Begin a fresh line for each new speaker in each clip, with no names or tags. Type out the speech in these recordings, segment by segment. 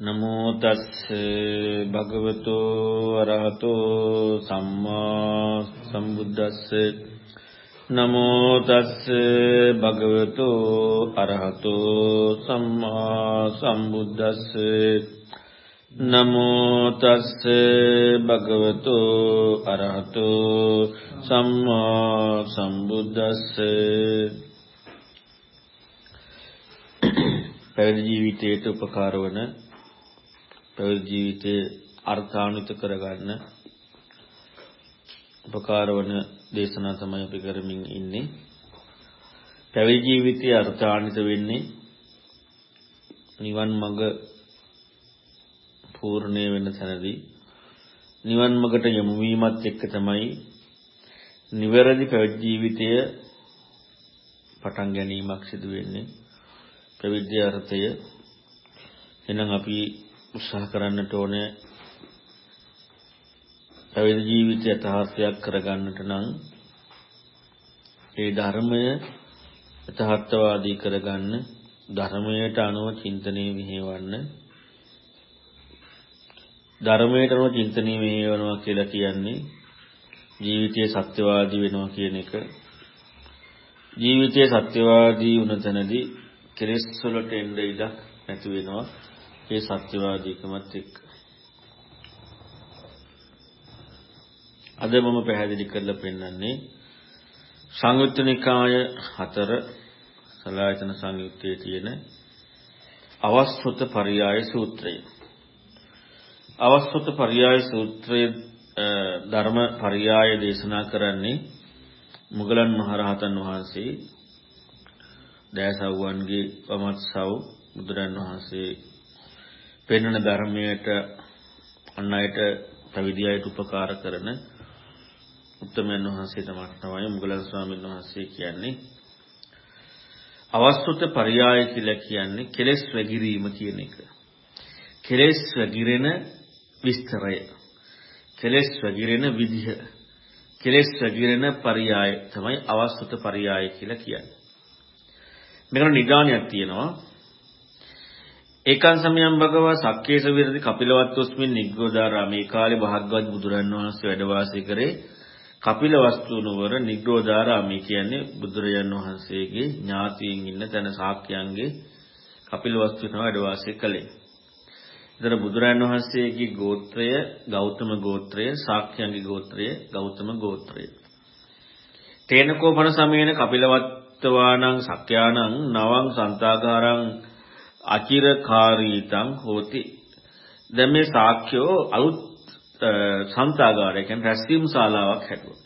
නමෝ තස් භගවතු අරහතෝ සම්මා සම්බුද්දස්ස. නමෝ තස් භගවතු අරහතෝ සම්මා සම්බුද්දස්ස. නමෝ තස් භගවතු අරහතෝ සම්මා සම්බුද්දස්ස. පැවිදි ජීවිතයට උපකාර වන පැවිදි ජීවිතයේ අර්ථාන්විත කරගන්න උපකාර වන දේශනා තමයි අපි කරමින් ඉන්නේ. පැවිදි ජීවිතයේ අර්ථාන්විත වෙන්නේ නිවන් මඟ පූර්ණේ වෙන තැනදී නිවන් මඟට යොමු වීමත් එක්ක තමයි නිවැරදි පැවිදි ජීවිතය පටන් ගැනීමක් සිදු වෙන්නේ. පැවිදි අර්ථය එහෙනම් අපි උත්සාහ කරන්නට ඕනේ. පැවිදි ජීවිතය යථාර්ථයක් කරගන්නට නම් ඒ ධර්මය යථාර්ථවාදී කරගන්න ධර්මයට අනුව චින්තනය මෙහෙවන්න ධර්මයට අනුව චින්තනය මෙහෙවනවා කියලා කියන්නේ ජීවිතයේ සත්‍යවාදී වෙනවා කියන එක. ජීවිතයේ සත්‍යවාදී වුණ තැනදී කෙලෙස් වලට එන්න ඉඩක් නැති වෙනවා. ඒ සත්‍යවාදීකමත් එක්ක. අද මම පැහැදිලි කරලා පෙන්නන්නේ සංයුත්ත නිකාය හතර සලායතන සංයුත්තේ තියෙන අවස්ථුත පරියාය සූත්‍රය. අවස්ථුත පරියාය සූත්‍රයේ ධර්ම පරියාය දේශනා කරන්නේ මුගලන් මහරහතන් වහන්සේ දෑසව්වන්ගේ පමත්සව් බුදුරන් වහන්සේ පෙන්වන ධර්මයට අන් අයට පැවිදි අයට උපකාර කරන උත්තමයන් වහන්සේ තමයි මුගලන් ස්වාමීන් වහන්සේ කියන්නේ අවස්තුත පරියාය කියලා කියන්නේ කෙලෙස් වැගිරීම කියන එක. කෙලෙස් වැගිරෙන විස්තරය. කෙලෙස් වැගිරෙන විදිහ. කෙලෙස් වැගිරෙන පරියාය තමයි අවස්තුත පරියාය කියලා කියන්නේ. මෙතන නිදානයක් තියෙනවා. ඒකන් සමයන් භගව සක්කේස විරති කපිලවත්තුස්මින් නිග්‍රෝධාරාම මේ කාලේ භාග්‍යවත් බුදුරන් වහන්සේ වැඩ වාසය කරේ කපිලවස්තු නුවර නිග්‍රෝධාරාමී කියන්නේ බුදුරජාන් වහන්සේගේ ඥාතීන් ඉන්න තැන ශාක්‍යයන්ගේ කපිලවස්තු තමයි වැඩ වාසය කළේ. ඉතන බුදුරජාන් වහන්සේගේ ගෝත්‍රය ගෞතම ගෝත්‍රය ශාක්‍යයන්ගේ ගෝත්‍රය ගෞතම ගෝත්‍රය. තේනකෝපන සමයේන කපිලවත්තවානං සක්‍යානං නවං සන්තාගාරං අචිරකාරීතං හෝති. දැන් මේ සාක්‍යෝ අලුත් සන්තාගාරය කියන්නේ රැස්වීම් ශාලාවක් හැදුවා.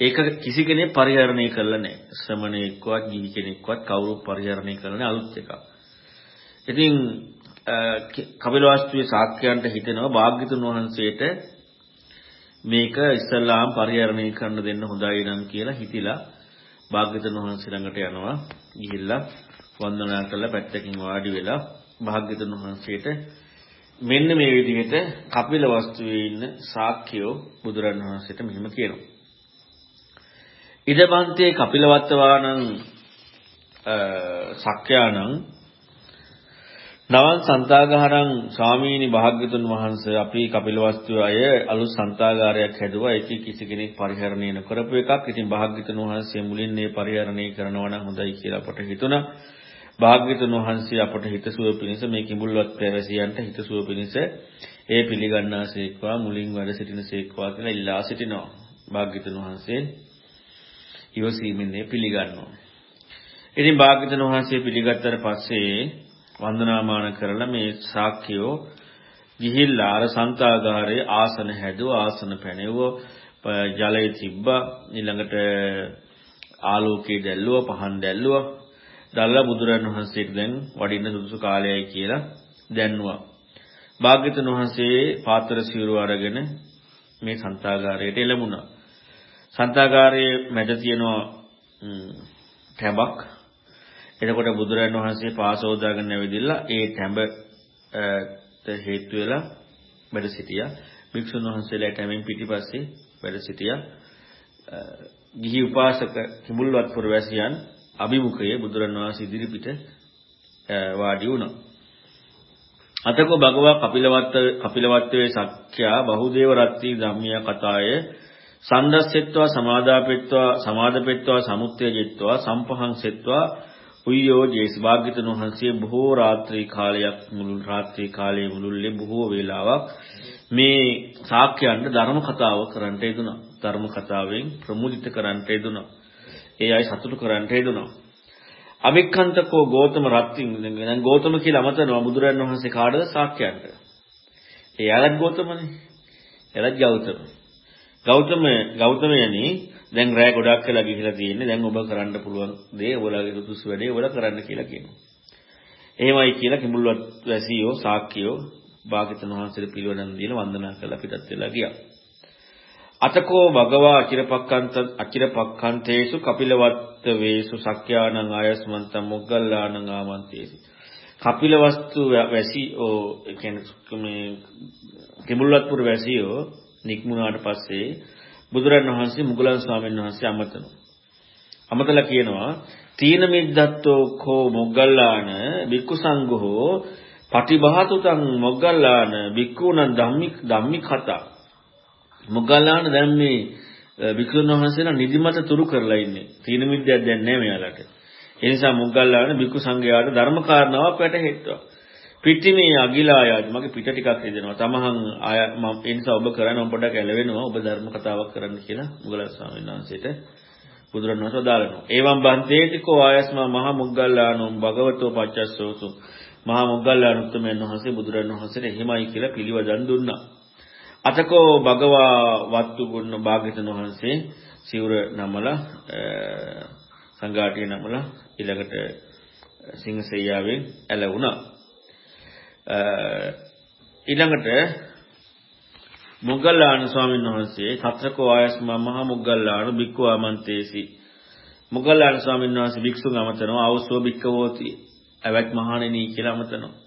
ඒක කිසි කෙනෙක් පරිහරණය කරලා නැහැ. ශ්‍රමණේක්වත් ගිහි කෙනෙක්වත් කවුරුත් පරිහරණය කරලා නැහැ අලුත් එකක්. ඉතින් කපිලවස්තුවේ ශාක්‍යයන්ට හිතෙනවා භාග්‍යතුන් වහන්සේට මේක ඉස්සල්ලාම් පරිහරණය කරන්න දෙන්න හොඳයි නම් කියලා හිතිලා භාග්‍යතුන් වහන්සේ ළඟට යනවා. ගිහිල්ලා වන්දනා කරලා පැත්තකින් වාඩි වෙලා භාග්‍යතුන් වහන්සේට මෙන්න මේ විදිහට කපිල වස්තුවේ ඉන්න ශාක්‍යයෝ බුදුරන් වහන්සේට මෙහෙම කියනවා. ඉදබන්තේ කපිලවත්තවානං සක්‍යානං නවන් සන්තාගාරං ස්වාමීනි භාග්‍යතුන් වහන්සේ අපි කපිලවස්තු අය අලුත් සන්තාගාරයක් හැදුවා ඒක කිසි කෙනෙක් පරිහරණය නොකරපු එකක්. ඉතින් භාග්‍යතුන් වහන්සේ මුලින් මේ පරිහරණය කරනවා නම් හොඳයි කියලා අපට හිතුණා. භාග්‍යතුන් වහන්සේ අපට හිතසුව පිණිස මේ කිඹුල්වත් පැවැසියන්ට හිතසුව පිණිස ඒ පිළිගන්නාසේක්වා මුලින් වැඩ සිටිනසේක්වා කියලා ඉල්ලා සිටිනවා. භාග්‍යතුන් වහන්සේ ඉවසීමෙන් පිළිගන්නවා. ඉතින් භාග්‍යතුන් වහන්සේ පිළිගත්තට පස්සේ වන්දනාමාන කරලා මේ ශාක්‍යයෝ ගිහිල්ලා අර සංතාගාරයේ ආසන හැදුවා ආසන පැනෙවුවා ජලය තිබ්බා ඊළඟට ආලෝකයේ දැල්ලුවා පහන් දැල්ලුවා දැල්ලා බුදුරන් වහන්සේට දැන් වඩින්න සුදුසු කාලයයි කියලා දැන්නුවා. භාග්‍යතුන් වහන්සේ පාත්‍ර සිවුරු අරගෙන මේ සන්තාගාරයට එළඹුණා. සන්තාගාරයේ මැද තියෙනවා ටැඹක්. එතකොට බුදුරන් වහන්සේ පාසෝදාගෙන ඇවිදilla ඒ ටැඹට හේතු වෙලා වැඩ සිටියා. භික්ෂුන් වහන්සේලා ටැඹෙන් පිටිපස්සේ වැඩ සිටියා. ගිහි උපාසක කිඹුල්වත් පුරවැසියන් අභිමුඛයේ බුදුරණවහන්සේ ඉදිරිපිට වාඩි වුණා. අතකෝ භගවා කපිලවත්ත කපිලවත්තේ සක්ඛ්‍යා බහුදේව රත්ති ධම්මිය කතාය සන්දස්සෙත්වා සමාදාපෙත්වා සමාදපෙත්වා සමුත්තේජෙත්වා සම්පහංසෙත්වා උයෝ ජේස් භාග්‍යතුන් වහන්සේ බොහෝ රාත්‍රී කාලයක් මුළු රාත්‍රී කාලයේ මුළුල්ලේ බොහෝ වේලාවක් මේ ශාක්‍යයන්ට ධර්ම කතාව කරන්නට යෙදුණා. ධර්ම කතාවෙන් ප්‍රමුදිත කරන්නට යෙදුණා. ඒ අය සතුටු කරන්නට යෙදුණා. අවික්ඛන්තකෝ ගෝතම රත්ත්‍ින් දැන් ගෝතම කියලා අමතනවා බුදුරන් වහන්සේ කාටද ශාක්‍යයන්ට. ඒ යාලත් ගෝතමනේ. එලත් ගෞතම. ගෞතම ගෞතමයනි දැන් රෑ ගොඩක් වෙලා ගිහිලා තියෙන්නේ. දැන් ඔබ කරන්න පුළුවන් දේ ඔයාලගේ සුදුසු වැඩේ ඔයාලා කරන්න කියලා කියනවා. එහෙමයි කියලා කිඹුල්වත් වැසියෝ ශාක්‍යයෝ භාග්‍යතුන් වහන්සේට පිළිවෙලන් දීලා වන්දනා කරලා පිටත් වෙලා ගියා. අතකෝ භගවා අචිරපක්ඛන්ත අචිරපක්ඛන්තේසු කපිලවත්ත වේසු සක්‍යානං ආයස්මන්ත මොග්ගල්ලානං ආමන්තේසි. කපිලවස්තු වැසි ඕ කියන්නේ මේ කිඹුල්වත්පුර වැසියෝ නික්මුණාට පස්සේ බුදුරන් වහන්සේ මුගලන් ස්වාමීන් වහන්සේ අමතනවා. අමතලා කියනවා තීන මිද්දත්තෝ කෝ මොග්ගල්ලාන බික්කු සංඝෝ පටිභාතුතං මොග්ගල්ලාන බික්කුණන් ධම්මි ධම්මි කතා මොග්ගල්ලාන දැන් මේ භික්ෂුන් වහන්සේලා නිදිමත තුරු කරලා ඉන්නේ. තීන මිද්දයක් දැන් නැහැ මෙයාලට. ඒ නිසා මොග්ගල්ලාන භික්ෂු සංඝයාට ධර්ම කාරණාවක් වැටහෙත්වා. පිටිමේ අගිලායාද මගේ පිට ටිකක් හදෙනවා. තමහන් ආය මම ඒ නිසා ඔබ කරන්නේ මම පොඩ්ඩක් ඇලවෙනවා. ඔබ ධර්ම කතාවක් කරන්න කියලා මුගලන් ස්වාමීන් වහන්සේට බුදුරණවහන්සේ දාලනවා. එවම් බන්තේතිකෝ ආයස්මා මහ මොග්ගල්ලානෝ භගවතෝ පච්චස්සෝසු මහා මොග්ගල්ලාන උත්තමයන් වහන්සේ බුදුරණන් වහන්සේට එහෙමයි කියලා පිළිවදන් දුන්නා. අතකෝ භගවා වත්තු ගුණ භාග්‍යතුන් වහන්සේ සිවුර නමලා සංඝාටිය නමලා ඊළඟට සිංහසෙයියාවෙන් ඇලවුණා. ඊළඟට මොග්ගල්ලාන ස්වාමීන් වහන්සේ සත්‍රකෝ ආයස්ම මහා මොග්ගල්ලාන බික්ඛු ආමන්තේසි මොග්ගල්ලාන ස්වාමීන් වහන්සේ භික්ෂුන් අමතනවා අවසෝ බික්කවෝති ඇවත් මහණෙනි කියලා අමතනවා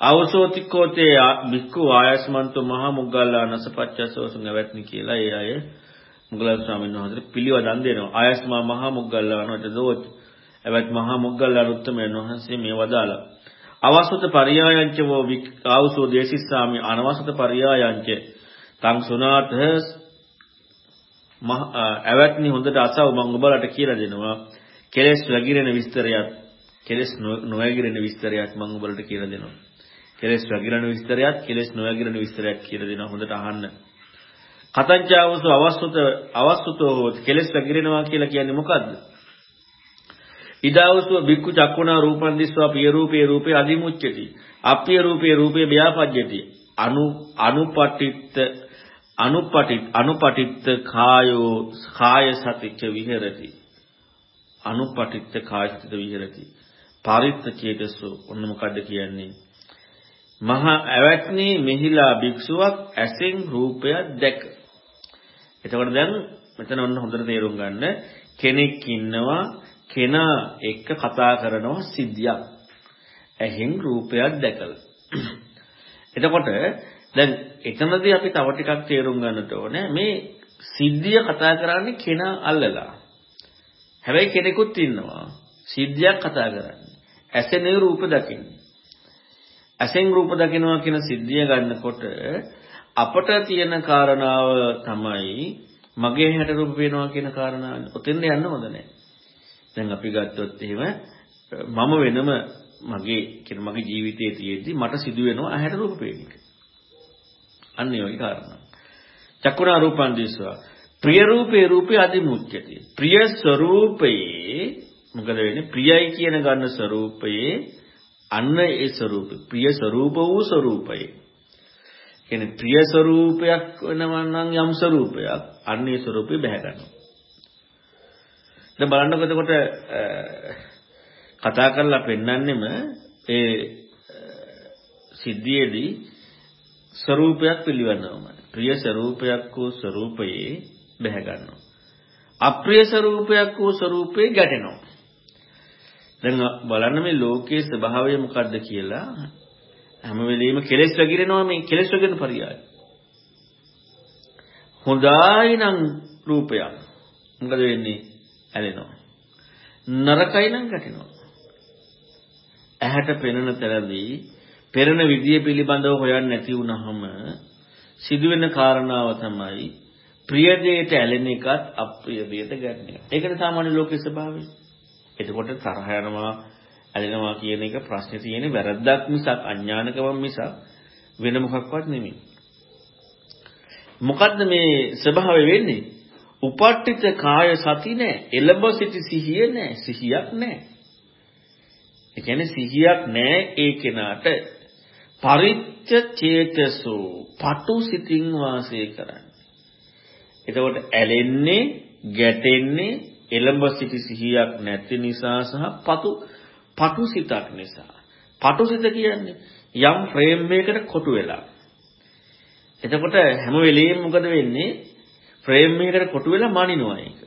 අවසෝතිකෝතේ බික්කු ආයස්මන්තු මහා මුග්ගල්ලානස පච්චසෝසුන් ඇවැත්නි කියලා ඒ අය මුගලන් ස්වාමීන් වහන්සේට පිළිවදන් දෙනවා. ආයස්මා මහා මුග්ගල්ලානට දෝත් ඇවැත් මහා මුග්ගල්ලාන උත්තමයන් වහන්සේ මේ වදාලා. අවසුත පරියායංච වෝ ආවසෝ දේශිස්සාමි අනවසත පරියායංච තං සුනාත ඇවැත්නි හොඳට අසව මම ඔබලට කියලා දෙනවා. කෙලස් වැగిරෙන විස්තරයත් කෙලස් නොවැగిරෙන විස්තරයත් මම ඔබලට කියලා දෙනවා. කෙලෙස් වැගිරෙන විස්තරයත් කෙලෙස් නොවැගිරෙන විස්තරයක් කියලා දෙනවා හොඳට අහන්න. කතංජාවස අවස්තුත අවස්තුතෝ හොත් කෙලෙස් වැගිරෙනවා කියලා කියන්නේ මොකද්ද? ඉදාවසු බික්කු චක්කුණා රූපන් දිස්වා පිය රූපේ රූපේ අදිමුච්චති. අප්පිය රූපේ රූපේ ව්‍යාපජ්ජති. අනු අනුපටිත්ත අනුපටිත් අනුපටිත්ත කායෝ කාය සතිච්ච විහෙරති. අනුපටිත්ත කාය සතිච්ච විහෙරති. පරිත්ත චේතසෝ ඔන්න මොකද්ද කියන්නේ? මහා ඇවැත්නි මෙහිලා භික්ෂුවක් ඇසෙන් රූපයක් දැක. එතකොට දැන් මෙතන ඔන්න හොඳට තේරුම් ගන්න කෙනෙක් ඉන්නවා කෙනා එක්ක කතා කරනවා සිද්ධියක්. ඇහෙන් රූපයක් දැකලා. එතකොට දැන් එතනදී අපි තව ටිකක් තේරුම් ගන්නට ඕනේ මේ සිද්ධිය කතා කරන්නේ කෙනා අල්ලලා. හැබැයි කෙනෙකුත් ඉන්නවා සිද්ධියක් කතා කරන්නේ. ඇසෙනේ රූප දකින්නේ. ඇසෙන් රූප දකිනවා කියන සිද්ධිය ගන්නකොට අපට තියෙන කාරණාව තමයි මගේ හැට රූප පේනවා කියන කාරණාව. ඔතෙන්ද යන්න හොඳ නැහැ. දැන් අපි ගත්තොත් එහෙම මම වෙනම මගේ කියන මගේ ජීවිතයේ තියෙද්දි මට සිදු වෙනවා ඇහැට රූප පේන එක. අන්න ඒ වගේ කාරණා. චක්කුණා රූපං දිස්වා ප්‍රිය රූපේ රූපේ අදිමුච්චති. ප්‍රිය ස්වરૂපයේ මොකද වෙන්නේ? ප්‍රියයි කියන ගන්න ස්වરૂපයේ අන්න ඒ ස්වરૂපය ප්‍රිය ස්වરૂප වූ ස්වરૂපය. කියන්නේ ප්‍රිය ස්වરૂපයක් වෙනවා නම් යම් ස්වરૂපයක් අන්න ඒ ස්වરૂපය බැහැ ගන්නවා. දැන් බලන්නකො එතකොට කතා කරලා පෙන්වන්නෙම ඒ සිද්ධියේදී ස්වરૂපයක් පිළිවන්නවම ප්‍රිය ස්වરૂපයක් වූ ස්වરૂපයේ බැහැ ගන්නවා. අප්‍රිය ස්වરૂපයක් වූ ස්වરૂපේ ගැටෙනවා. දැන් බලන්න මේ ලෝකයේ ස්වභාවය මොකද්ද කියලා හැම වෙලෙම කෙලෙස් වැగిරෙනවා මේ කෙලෙස් වැగిරෙන පරියාය. හොඳයි නම් රූපයක් මොකද වෙන්නේ? ඇලෙනවා. නරකයි නම් ගැටෙනවා. ඇහැට පෙනෙන තැනදී පෙරණ විදිය පිළිබඳව හොයන්නේ නැති වුනහම සිදුවෙන කාරණාව තමයි ප්‍රිය දෙයට ඇලෙන එකත් අප්‍රිය දෙයට ගැටෙන එක. ඒකට සාමාන්‍ය ලෝකයේ ස්වභාවය. එතකොට තරහ යනවා ඇලෙනවා කියන එක ප්‍රශ්නේ තියෙන්නේ වැරද්දක් මිසක් අඥානකම මිසක් වෙන මොකක්වත් නෙමෙයි. මොකද්ද මේ ස්වභාවය වෙන්නේ? උපට්ඨිත කාය සති නැහැ. එළඹ සිටි සිහිය නැහැ. සිහියක් නැහැ. ඒ කියන්නේ සිහියක් නැහැ ඒ කෙනාට පරිච්ඡ චේතසෝ පටු සිතින් වාසය කරන්නේ. එතකොට ඇලෙන්නේ, ගැටෙන්නේ එළඹ සිටි සිහියක් නැති නිසා සහ පතු පටු සිතක් නිසා. පටු සිත කියන්නේ යම් ෆ්‍රේම් එකකට කොටු වෙලා. එතකොට හැම වෙලෙම මොකද වෙන්නේ? ෆ්‍රේම් එකකට කොටු වෙලා මනිනවා ඒක.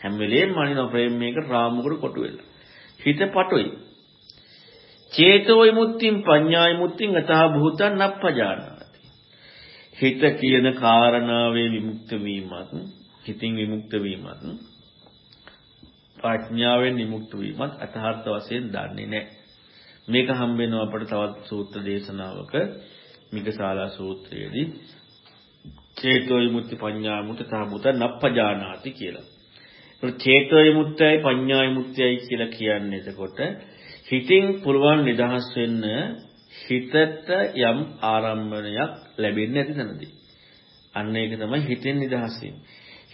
හැම වෙලෙම මනිනවා ෆ්‍රේම් එකකට රාමුවකට කොටු වෙලා. හිත පටුයි. චේතෝ විමුක්තිං පඤ්ඤා විමුක්තිං අතහ භූතං නප්පජානාති. හිත කියන කාරණාවේ විමුක්ත වීමත් හිතින් විමුක්ත වීමත් ප්‍රඥාවෙන් විමුක්ත වීමත් අතහර්ථ වශයෙන් දන්නේ නැහැ. මේක හම්බ වෙනවා අපිට තවත් සූත්‍ර දේශනාවක මිගසාලා සූත්‍රයේදී චේතෝ විමුක්ති පඤ්ඤා විමුක්ති තහබුත නප්පජානාති කියලා. ඒක චේතෝ විමුක්තයයි පඤ්ඤා විමුක්තයයි කියලා කියන්නේ එතකොට හිතින් පුළුවන් නිදහස් වෙන්න හිතට යම් ආරම්භණයක් ලැබෙන්නේ නැති තැනදී. අන්න ඒක තමයි හිතෙන් නිදහස්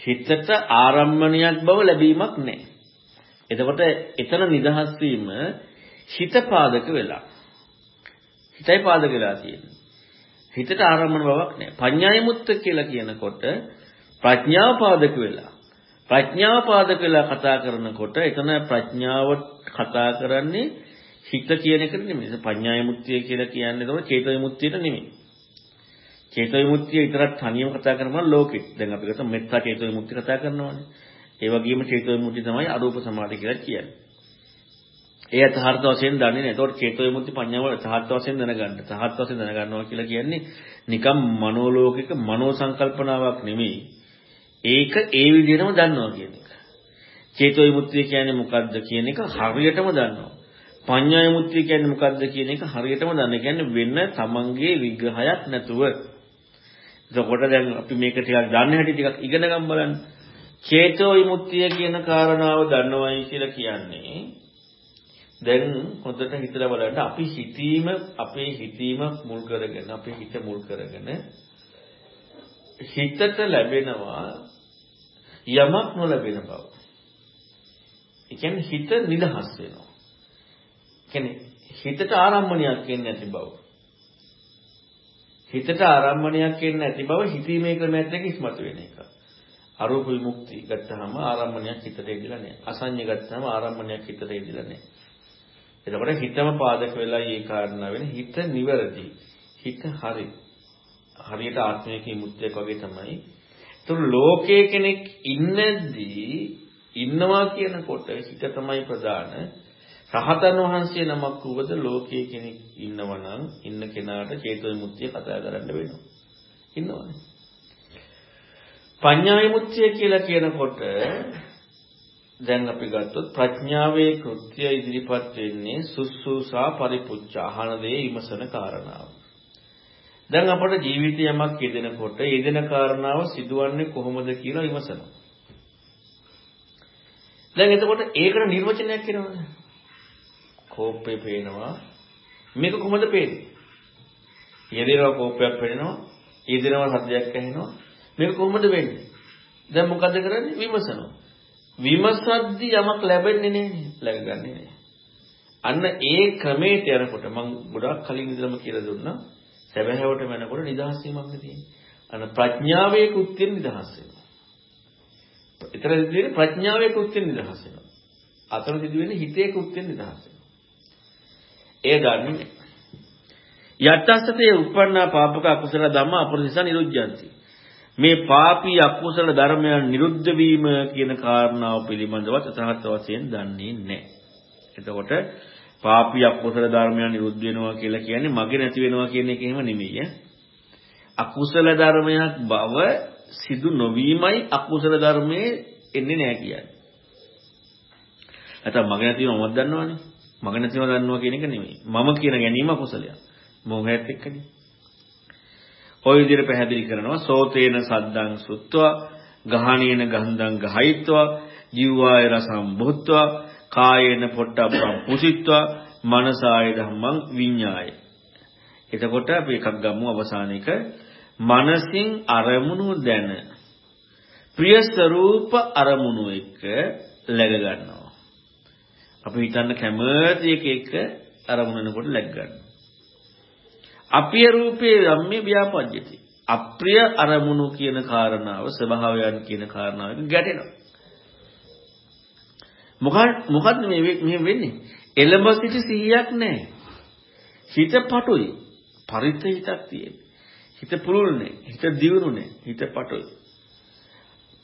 හිතට ආරම්භණයක් බව ලැබීමක් නැහැ. එතකොට එතන නිදහස් වීම හිත පාදක වෙලා. හිතයි පාදක වෙලා තියෙන්නේ. හිතට ආරම්භන බවක් නැහැ. පඤ්ඤාය මුත්ත කියලා කියනකොට ප්‍රඥාව පාදක වෙලා. ප්‍රඥාව පාදක වෙලා කතා කරනකොට එතන ප්‍රඥාව කතා කරන්නේ හිත කියන එකට නෙමෙයි. පඤ්ඤාය මුත්තිය කියලා කියන්නේ ඒක චේතෝ විමුක්තියට නෙමෙයි. චේතෝ විමුක්තිය විතරක් තනියම කතා කරනවා ලෝකෙ. දැන් අපි ගත්ත මෙත්තා චේතෝ විමුක්තිය කතා කරනවානේ. ඒ වගේම චේතෝ විමුක්තිය තමයි අරූප සමාධි කියලා කියන්නේ. ඒ යථාර්ථ වශයෙන් දන්නේ නැහැ. ඒතකොට චේතෝ විමුක්ති පඤ්ඤාව යථාර්ථ වශයෙන් දැනගන්න. යථාර්ථ වශයෙන් දැනගන්නවා කියලා කියන්නේ නිකම් මනෝලෝකික මනෝ සංකල්පනාවක් නෙමෙයි. ඒක ඒ විදිහටම දන්නවා කියන එක. චේතෝ විමුක්තිය කියන්නේ මොකද්ද කියන එක හරියටම දන්නවා. පඤ්ඤා විමුක්තිය කියන්නේ මොකද්ද කියන එක හරියටම දන්න. කියන්නේ වෙන තමන්ගේ විග්‍රහයක් නැතුව. එතකොට දැන් අපි මේක ටිකක් දන්න හැටි ටිකක් ඉගෙන ගන්න බලන්න. චේතෝ විමුක්තිය කියන කාරණාව දන්නවයි කියලා කියන්නේ දැන් හොඳට හිතලා බලන්න අපි හිතීම අපේ හිතීම මුල් කරගෙන අපේ හිත මුල් කරගෙන හිතට ලැබෙනවා යමක් නොලැබෙන බව. ඒ කියන්නේ හිත නිදහස් වෙනවා. කියන්නේ හිතට ආරම්භණයක් එන්නේ නැති බව. හිතට ආරම්භණයක් එන්නේ නැති බව හිතීමේ ක්‍රමයක් එක්ක ඉස්මතු වෙන එක. අරූප විමුක්ති ගත්තාම ආරම්භණයක් හිතට එදිලා නැහැ. අසඤ්ඤ ගත්තාම ආරම්භණයක් හිතට එදිලා නැහැ. එතකොට හිතම පාදක වෙලා මේ කාරණා වෙන හිත නිවැරදි. හිත හරි. හරියට ආත්මයක විමුක්තියක් වගේ තමයි. ඒතර ලෝකයේ කෙනෙක් ඉන්නදී ඉන්නවා කියනකොට හිත තමයි ප්‍රධාන. රහතන් වහන්සේ නමක් වුවද ලෝකයේ කෙනෙක් ඉන්නවනම් ඉන්න කෙනාට චේතෝ විමුක්තිය කතා කරන්න වෙනවා. ඉන්නවනේ. පඤ්ඤා විමුක්තිය කියලා කියනකොට දැන් අපි ගත්තොත් ප්‍රඥාවේ කෘත්‍ය ඉදිරිපත් වෙන්නේ සුස්සුසා පරිපුච්ච අහන දේ විමසන කාරණාව. දැන් අපට ජීවිතය යමක් යෙදෙනකොට යෙදෙන කාරණාව සිදුවන්නේ කොහොමද කියලා විමසනවා. දැන් එතකොට ඒකට නිර්වචනයක් එනවද? කෝපේ පේනවා. මේක කොහොමද පේන්නේ? යෙදෙනවා කෝපයක් පේනවා. යෙදෙනවා සද්දයක් ඇහෙනවා. මේක කොහොමද වෙන්නේ? දැන් මොකද කරන්නේ? විමසනවා. විමසද්දි යමක් ලැබෙන්නේ නැහැ. ලැබගන්නේ නැහැ. අන්න ඒ ක්‍රමයට යනකොට මම ගොඩාක් කලින් ඉඳලම කියලා දුන්නා. සැබෑවට වෙනකොට නිදහස් වීමක් තියෙන්නේ. අන්න ප්‍රඥාවේ කෘත්‍යෙන් නිදහස් වෙනවා. ඊතර දිදී ප්‍රඥාවේ කෘත්‍යෙන් නිදහස් වෙනවා. අතන සිදු වෙන්නේ හිතේ කෘත්‍යෙන් නිදහස් වෙනවා. එය දන්නේ යත්තස්සතේ උප්පන්නා පාපක අකුසල ධම්ම අපරිසස නිරුද්ධಂತಿ මේ පාපී අකුසල ධර්මයන් නිරුද්ධ වීම කියන කාරණාව පිළිබඳව තථාගත වශයෙන් දන්නේ නැහැ. එතකොට පාපී අකුසල ධර්මයන් නිරුද්ධ වෙනවා කියලා කියන්නේ මගේ නැති වෙනවා කියන එක එහෙම නෙමෙයි අකුසල ධර්මයක් බව සිදු නොවීමයි අකුසල ධර්මයේ එන්නේ නැහැ කියන්නේ. නැත්නම් මගේ නැති වෙනවම දන්නවනේ. මග නැතිව දන්නවා කියන එක නෙමෙයි. මම කියන ගැනීම අකුසලයක්. මොහයත් එක්කනේ. ওই විදිහට පැහැදිලි කරනවා. සෝතේන සද්දං සුත්වා ගහණේන ගන්ධං ගහයිත්වා ජීවාය රසං බුත්වා කායේන පොට්ටබ්බං පුසිත්වා මනසාය ධම්මං විඤ්ඤාය. එතකොට අපි එකක් ගමු අවසාන එක. මනසින් අරමුණු දැන ප්‍රිය ස්වરૂප අරමුණු එක läග ගන්නවා. අපි හිතන්න කැමති එක එක අරමුණනකොට läග ගන්නවා. අප්‍රිය රූපේ ධම්මේ ව්‍යාපජ්ජති. අප්‍රිය අරමුණු කියන කාරණාව ස්වභාවයන් කියන කාරණාවෙන් ගැටෙනවා. මොකක් මොකද්ද මේ මෙහෙම වෙන්නේ? එළඹ සිටි සිහියක් නැහැ. හිත පටුයි. පරිත්‍ත හිතක් තියෙන. හිත පුරුල්නේ. හිත දියුණුනේ. හිත පටුයි.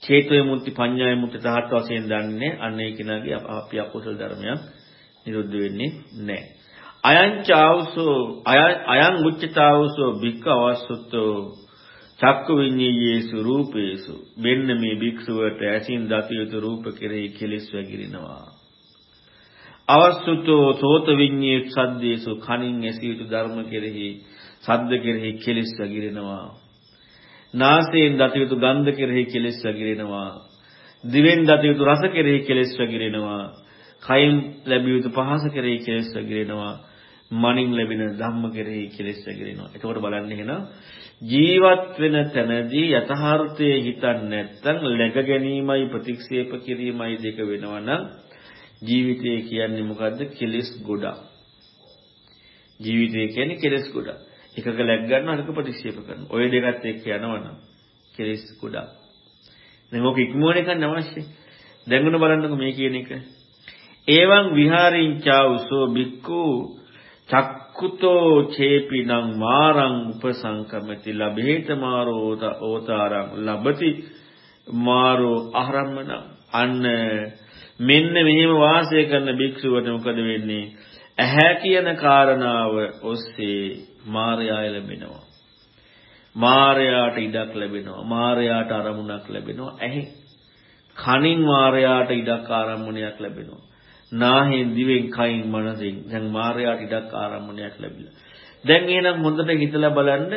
චේතෝ මුත්‍ති පඤ්ඤාය මුත්‍ති තහත් වශයෙන් දන්නේ අන්න ඒ කෙනාගේ අපි අකුසල ධර්මයක් නිරුද්ධ වෙන්නේ නැහැ. අයංචාවසෝ අයං උච්චතාවසෝ භික්ඛ අවස්සුතෝ චක්කු විඤ්ඤේයේසු රූපේසු. මෙන්න මේ භික්ෂුවට ඇසින් දතිය යුතු රූප කෙරෙහි කෙලෙස් වැගිරෙනවා අවස්සුතෝ සෝත විඤ්ඤේ සද්දේසු කනින් ඇසිය යුතු ධර්ම කෙරෙහි සද්ද කෙරෙහි කෙලෙස් වැගිරෙනවා නාසයෙන් දතිය යුතු ගන්ධ කෙරෙහි කෙලෙස් වැගිරෙනවා දිවෙන් දතිය යුතු රස කෙරෙහි කෙලෙස් වැගිරෙනවා කයින් ලැබිය යුතු පහස කෙරෙහි කෙලෙස් වැගිරෙනවා මනින් ලැබෙන ධම්ම කෙරෙහි කෙලෙස් වැගිරෙනවා. එතකොට බලන්න එහෙනම් ජීවත් වෙන තැනදී යථාර්ථයේ හිතන්නේ නැත්නම් läග ගැනීමයි ප්‍රතික්ෂේප කිරීමයි දෙක වෙනවනම් ජීවිතය කියන්නේ මොකද්ද? කෙලෙස් ගොඩක්. ජීවිතය කියන්නේ කෙලෙස් ගොඩක්. එකක läග ගන්නවා අනික ප්‍රතික්ෂේප කරනවා. ওই දෙකත් එක්ක යනවනම් කෙලෙස් ගොඩක්. දැන් ඔක ඉක්මවන එක අවශ්‍යයි. දැන් උන බලන්නකෝ මේ කියන එක. ඒවං විහාරින්චා උසෝ බික්කෝ චක්කුතෝ චේපිනං මාරං උපසංකමති. ලබේත මාරෝ ඕතාරං ලබති. මාරෝ අහරම්මන අන්න මෙන්න මෙහෙම වාසය කරන භික්ෂුවට මොකද වෙන්නේ? ඇහැ කියන කාරණාව ඔස්සේ මාර්යාය ලැබෙනවා. මාර්යාට ඉඩක් ලැබෙනවා. මාර්යාට අරමුණක් ලැබෙනවා. ඇහි. කනින් මාර්යාට ඉඩක් ආරම්භණයක් ලැබෙනවා. නාහෙන් දිවෙන් කයින් මනසෙන් දැන් මායයට ඉඩක් ආරම්භණයක් ලැබිලා. දැන් එහෙනම් හොඳට හිතලා බලන්න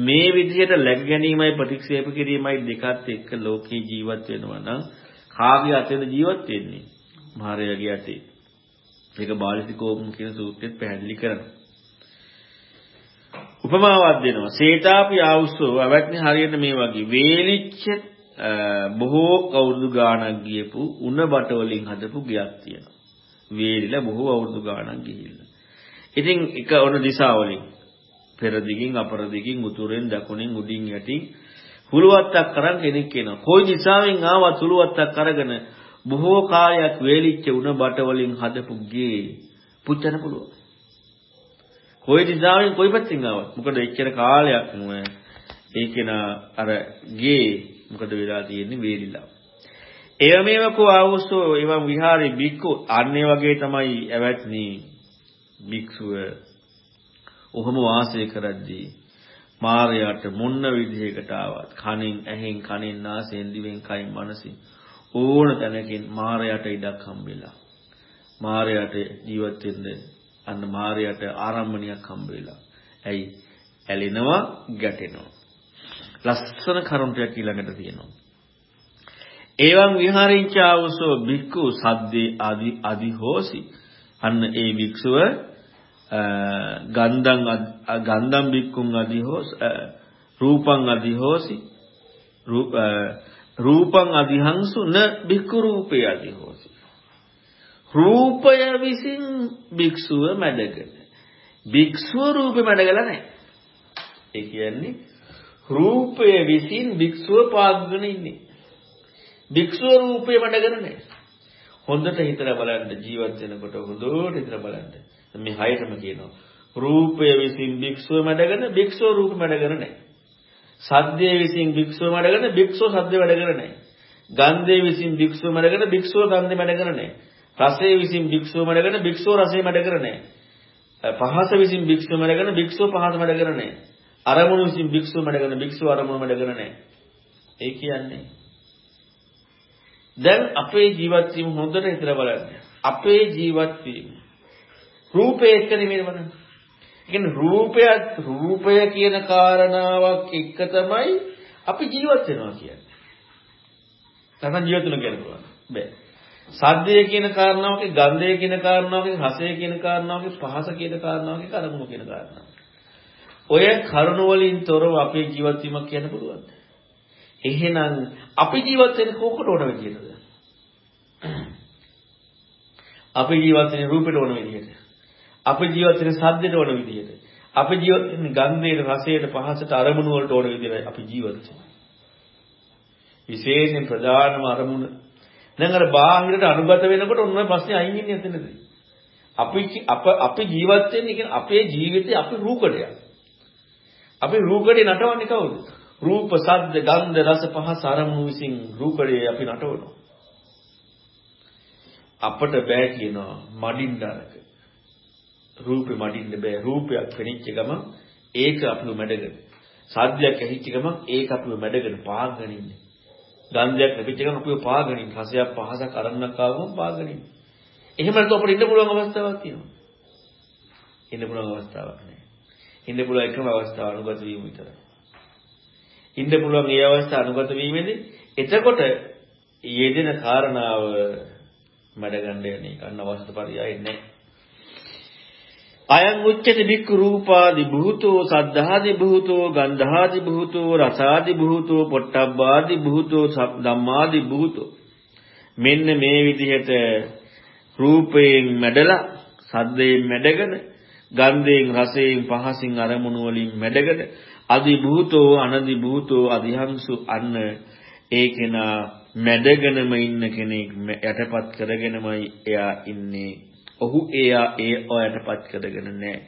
මේ විදිහට läග ගැනීමයි ප්‍රතික්ෂේප කිරීමයි දෙකත් එක්ක ලෝකේ ජීවත් වෙනවා නම් කාගේ අතේද ජීවත් වෙන්නේ? මායගේ අතේ. ඒක බාලිතිකෝපම් කියන සූත්‍රෙත් පැහැදිලි කරනවා. උපමාවක් දෙනවා. සේතාපි ආවුසෝ අවැත්නි හරියට මේ වගේ වේලිච්ච බොහෝ කවුරුදු ගාණක් ගියපු උණ බට වලින් හදපු ගයක් තියෙනවා. වේලිලා බොහෝ අවුරුදු ගාණක් ගිහිල්ලා. ඉතින් එක ඔන දිශාවලින් පෙර දිගින් අපර දිගින් උතුරෙන් දකුණෙන් උඩින් යටින් හුලුවත්තක් අරන් කෙනෙක් එනවා. කොයි දිශාවෙන් ආවත් හුලුවත්තක් අරගෙන බොහෝ කාලයක් වේලිච්ච උණ බට වලින් හදපු ගේ පුච්චන්න පුළුවන්. කොයි දිශාවෙන් කොයි පැත්තෙන් ආවත් මොකද එච්චර කාලයක් ඒකේන අර ගේ මොකද වෙලා තියෙන්නේ වේලිලා. එවමෙවකෝ ආවුසෝ එවම් විහාරේ බික්කු අන්නේ වගේ තමයි ඇවැත්නි. භික්ෂුව ඔහොම වාසය කරද්දී මාරයට මොන්න විදිහකට ආවත් කනින් ඇහෙන් කනින් නාසයෙන් දිවෙන් කයින් මනසින් ඕන තැනකින් මාරයට ඉඩක් හම්බෙලා මාරයට ජීවත් වෙන්න අන්න මාරයට ආරම්භණයක් හම්බෙලා. ඇයි? ඇලෙනවා ගැටෙනවා. ලස්සන කරුණටයක් ඊළඟට තියෙනවා. එවං විහාරින්චාවසෝ භික්ඛු සද්දේ ආදි ආදි හෝසි. අන්න ඒ භික්ෂුව ගන්ධං ගන්ධං භික්ඛුන් ආදි හෝස රූපං ආදි හෝසි. රූපං අධිහංසු න භික්ඛු රූපේ ආදි හෝසි. රූපය විසින් භික්ෂුව මැඩගෙන. භික්ෂුව රූපේ මැඩගලා නැහැ ඒ කියන්නේ රූපය විසින් භික්ෂුව පාදගෙන ඉන්නේ. භික්ෂුව රූපේ මඩගෙන නැහැ. හොඳට හිතලා බලන්න ජීවත් වෙනකොට හොඳට හිතලා බලන්න. මේ හයටම කියනවා. රූපය විසින් භික්ෂුව මඩගෙන භික්ෂුව රූප මඩගෙන නැහැ. සද්දේ විසින් භික්ෂුව මඩගෙන භික්ෂුව සද්ද මඩගෙන නැහැ. ගන්ධේ විසින් භික්ෂුව මඩගෙන භික්ෂුව ගන්ධේ මඩගෙන නැහැ. රසයේ විසින් භික්ෂුව මඩගෙන භික්ෂුව රසයේ මඩගෙන නැහැ. පහස විසින් භික්ෂුව මඩගෙන භික්ෂුව පහස මඩගෙන නැහැ. අරමුණු විසින් භික්ෂුව මඩගෙන භික්ෂුව අරමුණු මඩගෙන නැහැ. ඒ කියන්නේ දැන් අපේ ජීවත් වීම හොඳට හිතලා බලන්න. අපේ ජීවත් වීම රූපේ එක්ක නෙමෙයි බලන්න. කියන්නේ රූපය රූපය කියන කාරණාවක් එක්ක තමයි අපි ජීවත් වෙනවා කියන්නේ. නැත්නම් ජීවත් වෙන කියලා බෑ. සද්දය කියන කාරණාවක, ගන්ධය කියන කාරණාවක, රසය කියන කාරණාවක, පහස කියන කාරණාවක, කරමුණු කියන කාරණාව. ඔය කරුණ වලින් තොරව අපේ ජීවත් වීමක් කියන්න පුළුවන්ද? එහෙනම් අපි ජීවත් වෙන්නේ කොකට ඕන විදිහටද? අපි ජීවත් වෙන්නේ රූපෙට ඕන විදිහට. අපි ජීවත් වෙන්නේ සද්දෙට ඕන විදිහට. අපි ජීවත් වෙන්නේ ගන්ධයට, රසයට, පහසට, අරමුණු වලට ඕන විදිහට අපි ජීවත් වෙන්නේ. විශේෂයෙන් ප්‍රධානම අරමුණ දැන් අර බාහිරට අනුගත වෙනකොට ඔන්න ඔය ප්‍රශ්නේ අයින් වෙන්නේ එතනදී. අපි අප අපි ජීවත් වෙන්නේ කියන්නේ අපේ ජීවිතේ අපි රූකඩයක්. අපි රූකඩේ නටවන්නේ කවුද? රූප, ශබ්ද, ගන්ධ, රස, පහස අරමුණු විසින් රූකඩේ අපි නටවනවා. අපට බෑ කියනවා මඩින්න අරක. රූපේ මඩින්න බෑ. රූපයක් පෙනිච්ච ගමන් ඒක අපිව මැඩගෙන. සාධ්‍යයක් ඇහිච්ච ගමන් ඒක අපිව මැඩගෙන පාගගෙන ඉන්නේ. ගන්ධයක් ලැබිච්ච ගමන් අපිව පාගගෙන ඉන්නේ. රසයක් පහසක් අරන්නක් ආවම පාගගෙන ඉන්නේ. එහෙම නැත්නම් අපිට ඉන්න පුළුවන් අවස්ථාවක් තියෙනවා. ඉන්න පුළුවන් අවස්ථාවක් නෑ. ඉන්න පුළුවන් එකම අවස්ථාව අනුගත වීම විතරයි. ඉන්න පුළුවන් මේ අවස්ථාව අනුගත වීමේදී. එතකොට යෙදෙන කාරණාව මඩ ගන්න යන්නේ. කන්න අවස්ථ පරියයි නැහැ. අයං උච්චති බික්ඛු රූපාදි භූතෝ සද්ධාදි භූතෝ ගන්ධාදි භූතෝ රසාදි භූතෝ පොට්ටබ්බාදි භූතෝ ධම්මාදි භූතෝ. මෙන්න මේ විදිහට රූපයෙන් මැඩලා සද්දයෙන් මැඩගෙන ගන්ධයෙන් රසයෙන් පහසින් අරමුණු වලින් මැඩගෙන අදි භූතෝ අනදි භූතෝ අධිහංසු අන්න ඒ කෙනා මැඩගෙනම ඉන්න කෙනෙක් යටපත් කරගෙනමයි එයා ඉන්නේ. ඔහු එයා ඒ ඔයටපත් කරගෙන නැහැ.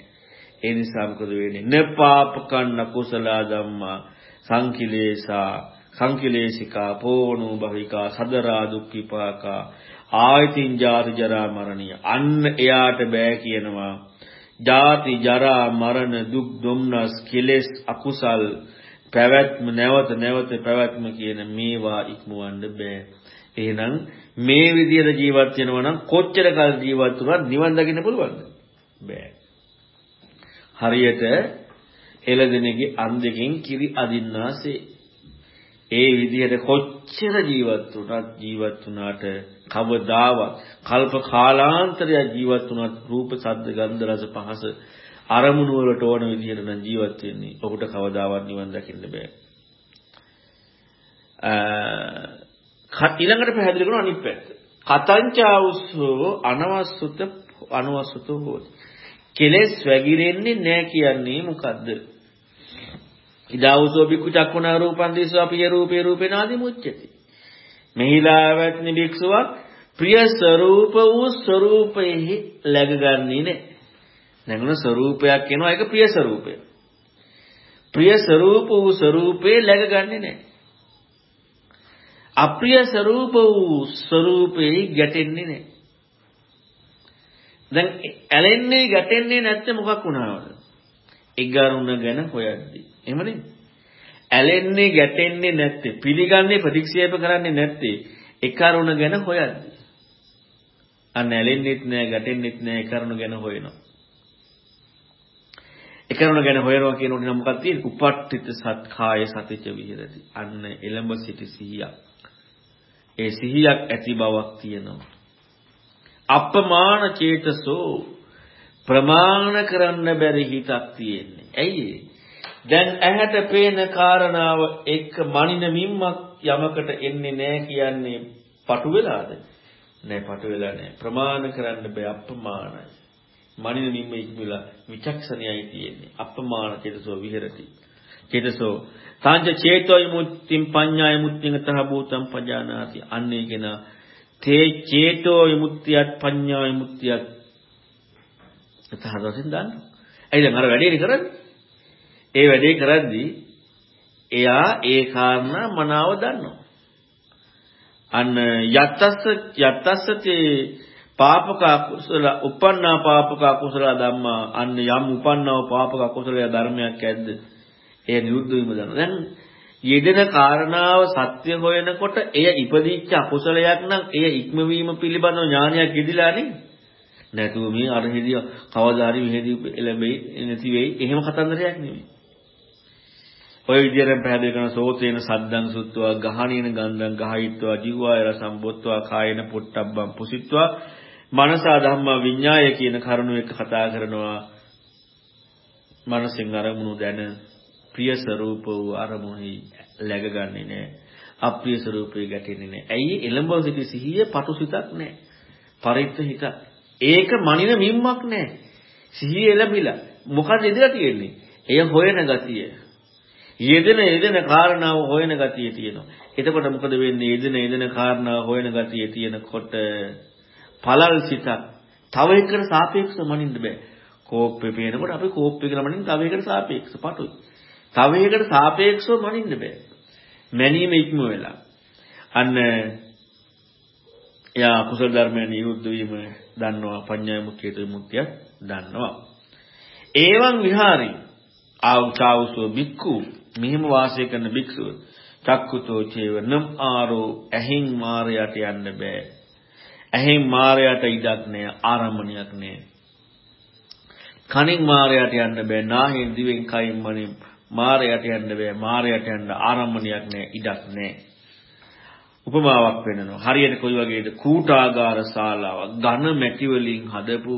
ඒ නිසා මොකද වෙන්නේ? නපාපකන්න කුසල ධම්මා සංකිලේසා සංකිලේශිකා පෝණු භවිකා සදරා දුක්ඛිපාකා ආයතින් ජාති ජරා මරණිය. අන්න එයාට බෑ කියනවා. ජාති ජරා මරණ දුක් දුම්නස් කෙලෙස් අකුසල් පැවැත්ම නැවත නැවත පැවැත්ම කියන මේවා ඉක්මවන්න බෑ. එහෙනම් මේ විදිහට ජීවත් වෙනවා නම් කොච්චර කල් ජීවත් වුණත් නිවන් දකින්න පුළුවන්ද? බෑ. හරියට එළදෙනගේ අන් දෙකෙන් කිරි අදින්නාසේ ඒ විදිහට කොච්චර ජීවත් වුණත් ජීවත් වුණාට කවදාවත් කල්ප කාලාන්තරයක් ජීවත් වුණත් රූප ශබ්ද ගන්ධ රස පහස අරමුණු වලට ඕන විදිහට නම් ජීවත් වෙන්නේ. ඔහුට කවදාවත් නිවන් දකින්න බෑ. ඊළඟට පැහැදිලි කරන අනිත් පැත්ත. කතංචාවුස්සෝ අනවස්සුත අනවස්සුත හොති. කෙලෙස් වැగిරෙන්නේ නැහැ කියන්නේ මොකද්ද? ඉදාවුසෝ බික්කු චක්කුණා රූපං දිස්වා පිය රූපේ රූපේනාදි මුච්චති. මෙහිලාවත්නි භික්ෂුවක් ප්‍රිය ස්වરૂප වූ ස්වરૂපයෙහි läගගන්නේ නැහැ. නැගුණ ස්වરૂපයක් එනවා ඒක ප්‍රිය ස්වરૂපය. ප්‍රිය ස්වરૂප වූ ස්වરૂපේ läගගන්නේ නැහැ. අප්‍රිය ස්වરૂප වූ ස්වરૂපේ ගැටෙන්නේ නැහැ. දැන් ඇලෙන්නේ ගැටෙන්නේ නැත්නම් මොකක් වුණාද? එගරුණ ගැන හොයද්දි. එහෙම නේද? ඇලෙන්නේ ගැටෙන්නේ නැත්තේ පිළිගන්නේ ප්‍රතික්ෂේප කරන්නේ නැත්තේ ඒ කරුණ ගැන හොයද්දි. අන්න ඇලෙන්නෙත් නෑ ගැටෙන්නෙත් නෑ ඒ කරුණ ගැන හොයනවා. ඒ කරුණ ගැන හොයනවා කියනකොට නම් මොකක්ද තියෙන්නේ? උපට්ඨිත සත්කාය සතිච විහෙරති. අන්න එළඹ සිටි සිහියක්. ඒ සිහියක් ඇති බවක් තියෙනවා. අපමාන චේතසෝ ප්‍රමාණ කරන්න බැරි හිතක් තියෙන්නේ. ඇයි දැන් ඇහැට පේන කාරණාව එක්ක මනින මිම්මක් යමකට එන්නේ නැහැ කියන්නේ පටු වෙලාද? නෑ පටු වෙලා නෑ. ප්‍රමාණ කරන්න බෑ අප්‍රමාණයි. මනින නිම්ම ඉක්මලා විචක්ෂණයයි තියෙන්නේ. අප්‍රමාණ චේතසෝ විහෙරති. චේතසෝ තාංජ චේතෝ විමුක්තිම් පඤ්ඤා විමුක්තිං තහ භූතං පජානාති. අන්නේ කෙන තේ චේතෝ විමුක්තියත් පඤ්ඤා විමුක්තියත් තහවසින් දාන්න. ඇයි දැන් අර වැඩේ කරන්නේ? ඒ වැඩේ කරද්දී එයා ඒ කාරණා මනාව දන්නවා. අන්න යත්තස්ස යත්තස්සතේ පාපක කුසල උපන්නා පාපක කුසල ධම්මා අන්න යම් උපන්නව පාපක කුසල ධර්මයක් ඇද්ද එය නිරුද්ධ වීම දන්නවා දැන් යෙදෙන කාරණාව සත්‍ය හොයනකොට එය ඉපදිච්ච අකුසලයක් නම් එය ඉක්මවීම පිළිබඳව ඥානයක් ඉදිලා නේ නැතුව මේ අර හෙදිය කවදා හරි මෙහෙදී ලැබෙයි නැති වෙයි. එහෙම කතන්දරයක් නෙමෙයි. ඔය විදිහට පැහැදිලි කරන සෝතේන සද්දං සුත්වා ගහණේන ගන්ධං ගහයිත්වා ජීවාය රසම් බොත්වා කායන පොට්ටබ්බම් පුසිත්වා. මනසා ධම්මා විඤ්ඤාය කියන කරුණු එක කතා කරනවා. මනසෙන් අරමුණු දැන ප්‍රිය ස්වરૂප වූ අරමුණෙහි läගගන්නේ නැහැ. අප්‍රිය ස්වરૂපේ ගැටෙන්නේ නැහැ. ඇයි? එළඹ සිටි සිහිය පටුසිතක් නැහැ. පරිත්‍ත හිතක්. ඒක මනින මිම්මක් නැහැ. සිහිය එළඹිලා. මොකද ඉදලා තියෙන්නේ? එය හොයන ගතිය. යෙදෙන යෙදෙන කාරණාව හොයන ගතිය තියෙනවා. එතකොට මොකද වෙන්නේ? යෙදෙන යෙදෙන කාරණාව හොයන ගතිය තියෙනකොට පළල් සිතක් තව එකකට සාපේක්ෂව මනින්න බෑ. කෝප්පේ පේනකොට අපි කෝප්පේ කියලා මනින්න තව එකකට සාපේක්ෂව පටුයි. තව එකකට සාපේක්ෂව මනින්න බෑ. මැනීම ඉක්ම වෙලා. අන්න යා කුසල ධර්මයන් නිරුද්ධ වීම දන්නවා පඤ්ඤා මුක්ඛේතු විමුක්තිය දන්නවා. ඒවං විහාරී ආවුචාවුසෝ බික්කු මෙහෙම වාසය කරන භික්ෂුව චක්කුතෝ චේව නම් ආරෝ ඇහින් මාරයට යන්න බෑ. ඇහින් මාරයට ඉඩක් නෑ ආරම්මණයක් නෑ. කනින් මාරයට යන්න බෑ. නාහෙන් දිවෙන් කයින් මනින් මාරයට යන්න බෑ. මාරයට යන්න ආරම්මණයක් නෑ ඉඩක් නෑ. උපමාවක් වෙන්නනවා. හරියට කොයි වගේද? කූටාගාර ශාලාවක් ඝන මැටි වලින් හදපු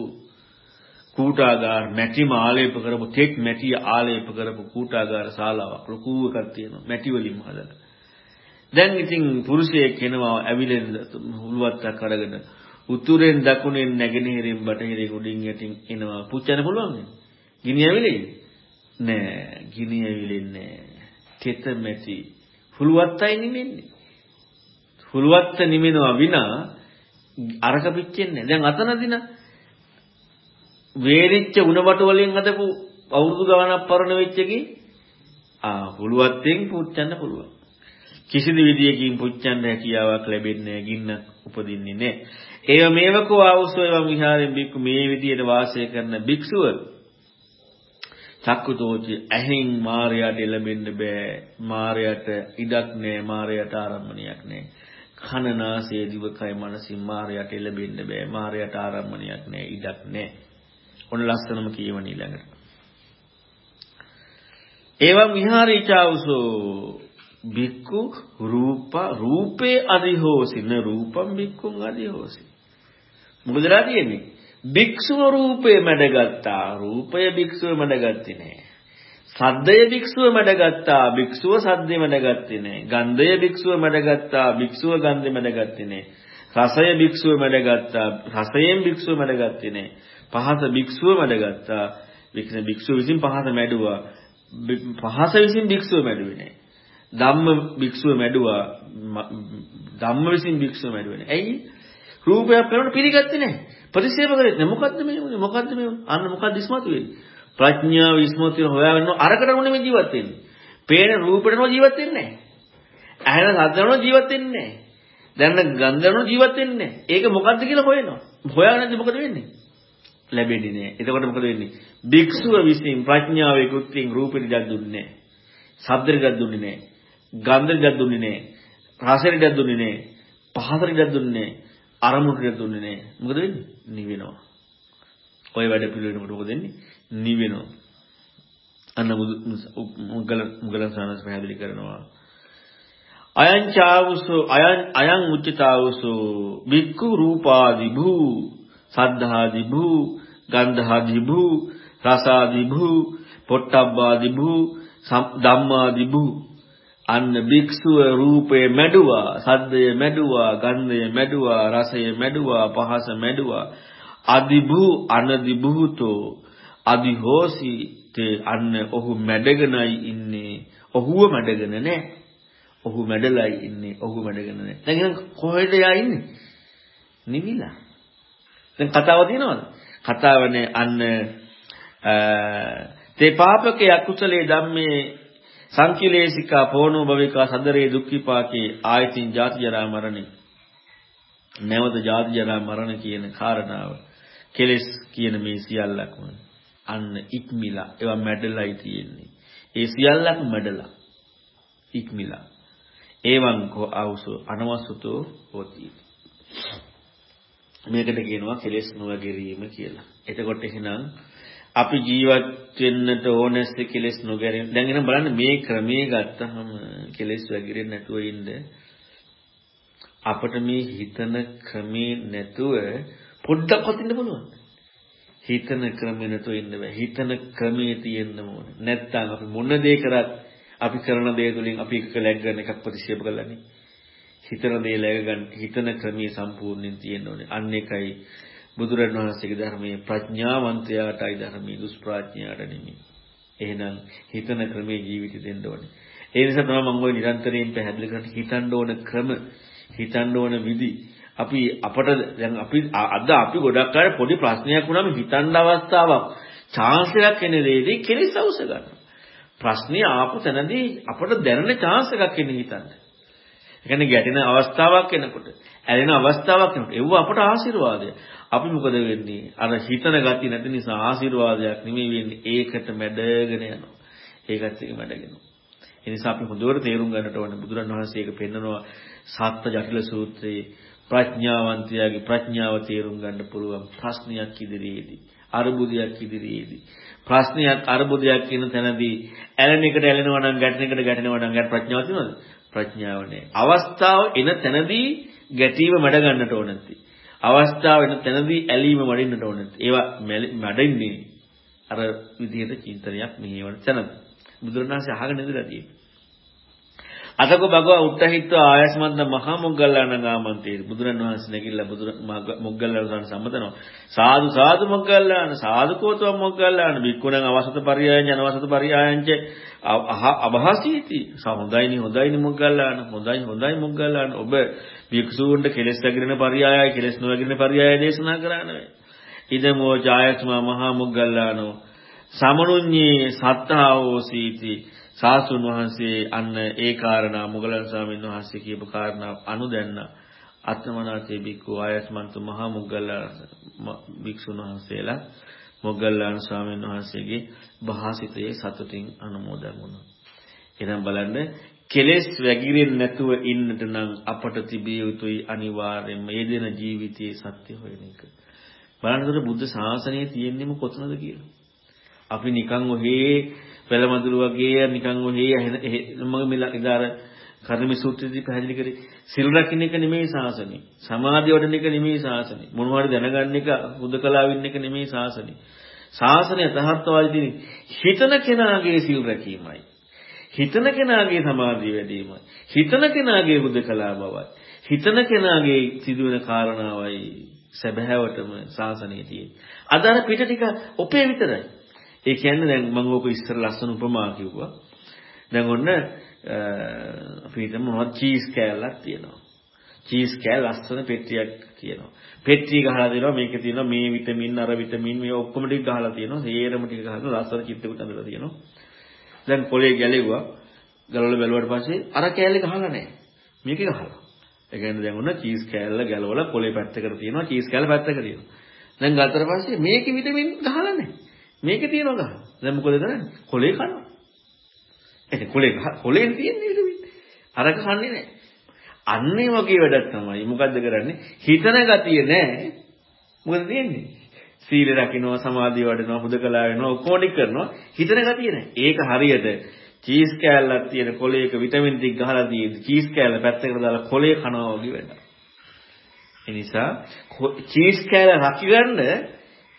කූටාගාර මැටිම ආලේප කරපු තෙක් මැටි ආලේප කරපු කූටාගාර ශාලාවක් ලොකු එකක් තියෙනවා මැටි වලින්ම හදලා. දැන් ඉතින් පුරුෂයෙක් එනවා ඇවිලෙන් හුලුවත්තක් අරගෙන උතුරෙන් දකුණෙන් නැගෙනහිරින් බටහිරින් උඩින් යටින් එනවා පුච්චන්න පුළුවන්ද? ගිනි ඇවිලෙයි? නෑ ගිනි ඇවිලෙන්නේ නෑ. තෙත මැටි හුලුවත්තයි නිමෙන්නේ. හුලුවත්ත නිමෙනවා විනා අරක පිච්චෙන්නේ. දැන් අතනදිනා වේරිච්ච උණබට වලින් හදපු අවුරුදු ගාණක් පරණ වෙච්ච එකේ ආ පුළුවත්ෙන් පුච්චන්න පුළුවන්. කිසිදු විදියකින් පුච්චන්න හැකියාවක් ලැබෙන්නේ නැහැ ගින්න උපදින්නේ නැහැ. ඒව මේවකෝ ආවුසෝ එවම් විහාරෙන් බික්කු මේ විදියට වාසය කරන භික්ෂුව චක්කුතෝචි ඇහෙන් මායයට එළඹෙන්න බෑ. මායයට ඉඩක් නෑ. මායයට ආරම්මණයක් නෑ. කනනාසය දිවකය මනසින් මායයට එළඹෙන්න බෑ. මායයට ආරම්මණයක් නෑ. ඉඩක් නෑ. ඔන්න ලස්සනම කියවන ඊළඟට. එවම් විහාරීචාවසෝ බික්කු රූප රූපේ අදිහෝසින රූපම් බික්කුන් අදිහෝසි. මොකදලා තියෙන්නේ? භික්ෂුව රූපේ මැඩගත්තා රූපය භික්ෂුව මැඩගත්තේ නෑ. සද්දය භික්ෂුව මැඩගත්තා භික්ෂුව සද්දය මැඩගත්තේ නෑ. ගන්ධය භික්ෂුව මැඩගත්තා භික්ෂුව ගන්ධය මැඩගත්තේ නෑ. රසය භික්ෂුව මැඩගත්තා රසයෙන් භික්ෂුව මැඩගත්තේ නෑ. පහස භික්ෂුව මැඩගත්තා. වික්ෂ භික්ෂුව විසින් පහස මැඩුවා. පහස විසින් භික්ෂුව මැඩුවේ නැහැ. ධම්ම භික්ෂුව මැඩුවා. ධම්ම විසින් භික්ෂුව මැඩුවේ නැහැ. ඇයි? රූපයක් කරනකොට පිළිගත්තේ නැහැ. ප්‍රතික්ෂේප කරේ නැහැ. මොකද්ද මේ වුනේ? මොකද්ද මේ වුනේ? අන්න මොකද්ද ඉස්මතු වෙන්නේ? ප්‍රඥාව ඉස්මතු වෙන හොයාගන්න අරකට උනේ මේ ජීවත් වෙන්නේ. පේන රූපෙටම ජීවත් වෙන්නේ නැහැ. ඇහෙන සද්දනම ජීවත් වෙන්නේ නැහැ. දැනන ගන්ධනම ජීවත් වෙන්නේ නැහැ. ඒක මොකද්ද කියලා හොයනවා. හොයාගන්නද මොකද වෙන්නේ? ලැබෙන්නේ නැහැ. එතකොට මොකද වෙන්නේ? භික්ෂුව විසින් ප්‍රඥාවේ කෘත්‍යයෙන් රූපෙට ජත් දුන්නේ නැහැ. ශබ්දෙට ජත් දුන්නේ නැහැ. ගන්ධෙට ජත් දුන්නේ නැහැ. රසෙට ජත් දුන්නේ නැහැ. පහසට ජත් දුන්නේ නැහැ. අරමුණට ජත් දුන්නේ නැහැ. මොකද වෙන්නේ? නිවෙනවා. ඔය වැඩ පිළිවෙලකට මොකද වෙන්නේ? නිවෙනවා. අන්න මුගල මුගලන් සානස් පැහැදිලි කරනවා. අයං චාවුසෝ අයං අයං උච්චතාවුසෝ බික්ඛු රූපාදි භූ සද්ධාදි භූ ගන්ධාදි භූ රසාදි භූ පොට්ටබ්බාදි භූ ධම්මාදි භූ. අන්න භික්ෂුව රූපය මැඩුවා සද්දය මැඩුවා ගන්ධය මැඩුවා රසය මැඩුවා පහස මැඩුවා. අදිභූ අනදිභූතෝ අදිහෝසි තේ අන්න ඔහු මැඩගෙනයි ඉන්නේ. ඔහුව මැඩගෙන නැහැ ඔහු මැඩලයි ඉන්නේ. ඔහු මැඩගෙන නැහැ දැන් එහෙනම් කොහෙද යා ඉන්නේ? නිවිලා. දැන් කතාව තියෙනවද? කතාවනේ අන්න තේ පාපකේ අකුසලේ ධම්මේ සංකිලේශිකා පෝනෝ භවිකා සදරේ දුක්ඛිපාකේ ආයතින් ජාති ජරා මරණේ. නැවත ජාති ජරා මරණ කියන කාරණාව කෙලස් කියන මේ සියල්ලක්ම අන්න ඉක්මිලා. ඒවා මැඩලයි තියෙන්නේ. ඒ සියල්ලක්ම මැඩලා. ඉක්මිලා. එවං කෝ ආවුසෝ අනවසුතෝ හොති. මේකට කියනවා කෙලෙස් නොවැගිරීම කියලා. එතකොට එහෙනම් අපි ජීවත් වෙන්නට ඕනෑස් කෙලෙස් නොගැරෙන. දැන් එහෙනම් බලන්න මේ ක්‍රමයේ ගත්තහම කෙලෙස් වැගිරෙන්නේ නැතුව ඉන්න අපිට මේ හිතන ක්‍රමේ නැතුව පොඩ්ඩක් වතින්න පුළුවන්. හිතන ක්‍රමේ නැතුව ඉන්න බෑ. හිතන ක්‍රමේ තියෙන්න ඕනේ. නැත්තම් අපි මොන දේ කරත් අපි කරන දේ තුලින් අපි එක läග් ගන්න එකක් ප්‍රතික්ෂේප කරලානේ. හිතන දේ läග ගන්න හිතන ක්‍රමයේ සම්පූර්ණයෙන් තියෙන්න ඕනේ. අන්න එකයි බුදුරණවහන්සේගේ ධර්මයේ ප්‍රඥාවන්තයාටයි ධර්මයේ දුෂ්ප්‍රඥයාට නෙමෙයි. එහෙනම් හිතන ක්‍රමයේ ජීවිතය දෙන්න ඕනේ. ඒ නිසා තමයි මම ওই නිරන්තරයෙන් පැහැදිලි කරන්නේ හිතන්න ඕන ක්‍රම, හිතන්න ඕන විදි. අපි අපට දැන් අපි අද අපි ගොඩක් අය පොඩි ප්‍රශ්නයක් වුණාම හිතන්න අවස්ථාවක් chance එකක් එන දෙයේදී කෙලිස් අවශ්‍ය ගන්නවා. ප්‍රශ්නේ ආපු තැනදී අපට දැනෙන chance එකක් එන්නේ හිතන්න. ඒ කියන්නේ ගැටෙන අවස්ථාවක් එනකොට, ඇලෙන අවස්ථාවක් එනකොට ඒව අපට ආශිර්වාදය. අපි මොකද වෙන්නේ? අර හිතන ගති නැති නිසා ආශිර්වාදයක් නෙමෙයි වෙන්නේ. ඒකට මැඩගෙන යනවා. ඒකත් එක මැඩගෙන. ඒ නිසා අපි හොඳට තේරුම් ගන්නට ඕනේ බුදුරණවහන්සේ ඒක පෙන්නනවා සත්‍ය ජටිල සූත්‍රයේ ප්‍රඥාවන්තයාගේ ප්‍රඥාව තේරුම් ගන්න පුළුවන් ප්‍රශ්නයක් ඉදිරියේදී අරුබුදයක් ඉදිරියේදී ප්‍රශ්නයක් අරුබුදයක් කියන තැනදී ඇලෙන එකට ඇලෙනවා නම් ගැටෙන එකට ගැටෙනවා නම් ගැට ප්‍රඥාව තියෙනවද ප්‍රඥාව නැහැ අවස්ථාව එන තැනදී ගැටීම මැඩ ගන්නට ඕන නැති අවස්ථාව වෙන තැනදී ඇලීම වඩින්නට ඕනේ. ඒවා මැඩෙන්නේ අර විදිහට චින්තනයක් මෙහෙවන තැනද. බුදුරණාහි අහගෙන ඉඳලා තියෙන්නේ. අතක භගව උත්තහිත්ව ආයස්මන්ත මහා මොග්ගල්ලාන ගාමන්තේ. බුදුරණවහන්සේ නැගිටලා බුදු මොග්ගල්ලාන සම්මතනවා සාදු සාදු මොග්ගල්ලාන සාදු කෝතව මොග්ගල්ලාන බික්කුණන් අවසත පරියායන් අනවසත පරියායන්ච අභාසීති. හොඳයිනි හොඳයිනි මොග්ගල්ලාන හොඳයි හොඳයි මොග්ගල්ලාන. ඔබ භික්ෂූන්ට කෙලෙස් වැగిරෙන පරියායයි කෙලෙස් නොවැగిරෙන පරියායයි දේශනා කරා නෙවෙයි. ඉදමෝ ජායස්මා මහා මුග්ගල්ලානෝ. සමනුඤ්ඤේ සත්තාවෝ සීති. සාසුන් වහන්සේ අන්න ඒ කාරණා මුගලන් ස්වාමීන් වහන්සේ කියපු කාරණා අනුදැන්න අත්මනාතේ බික්කු ආයස්මන්තු මහා මුග්ගල්ලාන භික්ෂුන් වහන්සේලා මොග්ගල්ලාන ස්වාමීන් වහන්සේගේ භාසිතයේ සතුටින් අනුමෝදන් වුණා. එහෙනම් බලන්න කෙලෙස් වැగిරෙන්නේ නැතුව ඉන්නට නම් අපට තිබිය යුතුයි අනිවාර්යයෙන්ම මේ දෙන ජීවිතයේ සත්‍ය හොයන එක. බලන්නකොට බුද්ධ ශාසනය තියෙන්නේම කොතනද කියලා. අපි නිකන් ඔහේ පෙළමදුරු වගේ නිකන් ඔහේ මම මෙලා ඉදාර කර්ම සූත්‍රයේදී පැහැදිලි කරේ සිල් රකින්න එක නෙමෙයි ශාසනය. සමාධිය වඩන එක නෙමෙයි ශාසනය. මොනවාරි දැනගන්න එක හුදකලා වෙන්න එක නෙමෙයි ශාසනය. ශාසනය තහත්වාදී හිතන කෙනාගේ සිල් රැකීමයි. හිතන කෙනාගේ සමාධිය වැඩිමයි. හිතන කෙනාගේ හුදකලා බවයි. හිතන කෙනාගේ සිදුවෙන කාරණාවයි සැබෑවටම සාසනයේ තියෙන්නේ. අද අර පිට ටික ඔපේ විතරයි. ඒ කියන්නේ දැන් මම ඕක ඉස්සර ලස්සන උපමා කිව්වා. දැන් ඔන්න අපි හිතමු මොනවද චීස් කෑල්ලක් තියෙනවා. චීස් කෑල්ල ලස්සන පෙට්ටියක් කියනවා. පෙට්ටිය ගහලා දෙනවා මේක තියෙනවා මේ විටමින් අර විටමින් මේ ඔක්කොම ටික ගහලා තියෙනවා. සේරම ටික ගහලා ලස්සන චිත්‍රකුත් අඳලා තියෙනවා. දැන් පොලේ ගැලෙව්වා. ගලවලා බැලුවට පස්සේ අර කෑල්ලේ ගහලා නැහැ. මේකේ ගහලා. ඒ කියන්නේ දැන් ඔන්න චීස් කෑල්ල ගලවලා පොලේ පැත්තකට තියෙනවා. චීස් කෑල්ල පැත්තක තියෙනවා. දැන් ගත්තට පස්සේ මේකේ විටමින් ගහලා නැහැ. මේකේ තියෙනවා ගහලා. දැන් මොකද කරන්නේ? කොලේ කනවා. ඒ කොලේ කොලෙන් තියෙන විටමින්. අරක කන්නේ නැහැ. අන්නේ වගේ වැඩක් තමයි. මොකද්ද කරන්නේ? හිතන ගතිය නැහැ. මොකද තියෙන්නේ? සීල රකින්නවා සමාධිය වඩනවා හුදකලා වෙනවා ඔක්කොම කරනවා හිතන ගතිය නැහැ. ඒක හරියට චීස් කෑල්ලක් තියෙන කොලේක විටමින් ටික ගහලා තියෙද්දි චීස් කෑල්ල පැත්තකට දාලා කොලේ කනවා වගේ වැඩක්. ඒ නිසා චීස් කෑල්ල රකින්න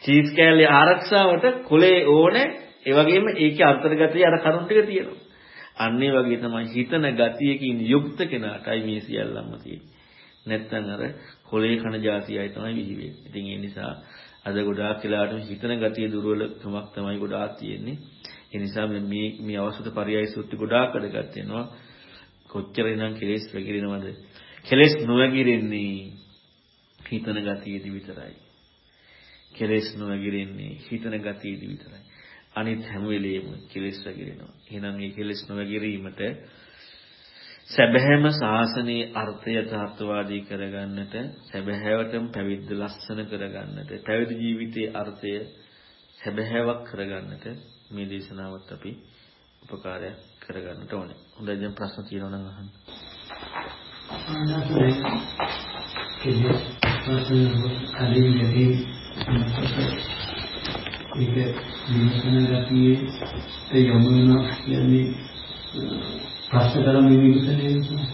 චීස් කෑල්ලේ ආරක්ෂාවට කුලේ ඕනේ ඒ වගේම ඒකේ අන්තර්ගතයේ අර කරුණ ටික තියෙනවා. අන්න ඒ වගේ තමයි හිතන ගතියකින් යුක්ත කෙනාටයි මේ සියල්ලම තියෙන්නේ. නැත්නම් අර කොලේ කන જાතියයි තමයි විහි වෙන්නේ. ඉතින් ඒ නිසා අද ගොඩාක් වෙලාවට හිතන ගතිය දුර්වලකමක් තමයි ගොඩාක් තියෙන්නේ. ඒ නිසා මේ මේ අවශ්‍යත පරයය සූත්‍ර ගොඩාක් අදගත් වෙනවා. කොච්චර ඉඳන් කෙලෙස් වැగిරෙනවද? කෙලෙස් නොවැగిරෙන්නේ හිතන ගතියදී විතරයි. කෙලෙස් නොවැගිරෙන්නේ හිතන ගතියේදී විතරයි. අනිත් හැම වෙලෙම කෙලෙස් වැගිරෙනවා. එහෙනම් මේ කෙලෙස් නොවැගිරීමට සැබෑම ශාසනයේ අර්ථය යථාර්ථවාදී කරගන්නට සැබෑවටම පැවිද්ද ලස්සන කරගන්නට පැවිදි ජීවිතයේ අර්ථය සැබෑවක් කරගන්නට මේ දේශනාවත් අපි උපකාරයක් කරගන්නට ඕනේ. හොඳයි දැන් ප්‍රශ්න තියෙනවා නම් අහන්න.
ආනාපානේ කෙලෙස් ප්‍රශ්න වලින් කලින් යදී ඒක විමසන ගතියේ යොමු වෙනවා කියන්නේ ප්‍රශ්න කරන විමසන නිසා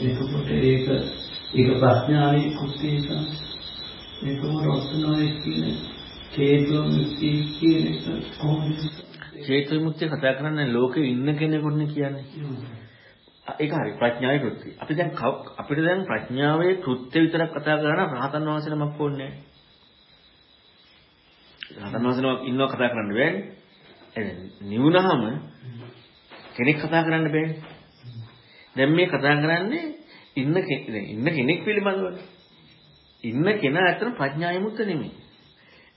එතකොට ඒක ඒක ප්‍රඥාවේ කුත්තියක ඒකම රොස්තනෝයි කියන්නේ චේතෝ මුක්ති කියන එක කොහොමද
චේතෝ මුක්තිය කතා කරන්නේ ලෝකේ ඉන්න කෙනෙකුට කියන්නේ ඒක හරි ප්‍රඥාවේ කෘත්‍ය. අපි දැන් අපිට දැන් ප්‍රඥාවේ කෘත්‍ය විතරක් කතා කරන රහතන් වහන්සේ නමක් ඕනේ නැහැ. රහතන් වහන්සේ නමක් ඉන්නව කතා කරන්න බෑනේ. එහෙනම් නිවුනහම කෙනෙක් කතා කරන්න බෑනේ. දැන් මේ කතා කරන්නේ ඉන්න ඉන්න කෙනෙක් පිළිබඳවනේ. ඉන්න කෙනා ඇත්තට ප්‍රඥා විමුක්ත නෙමෙයි.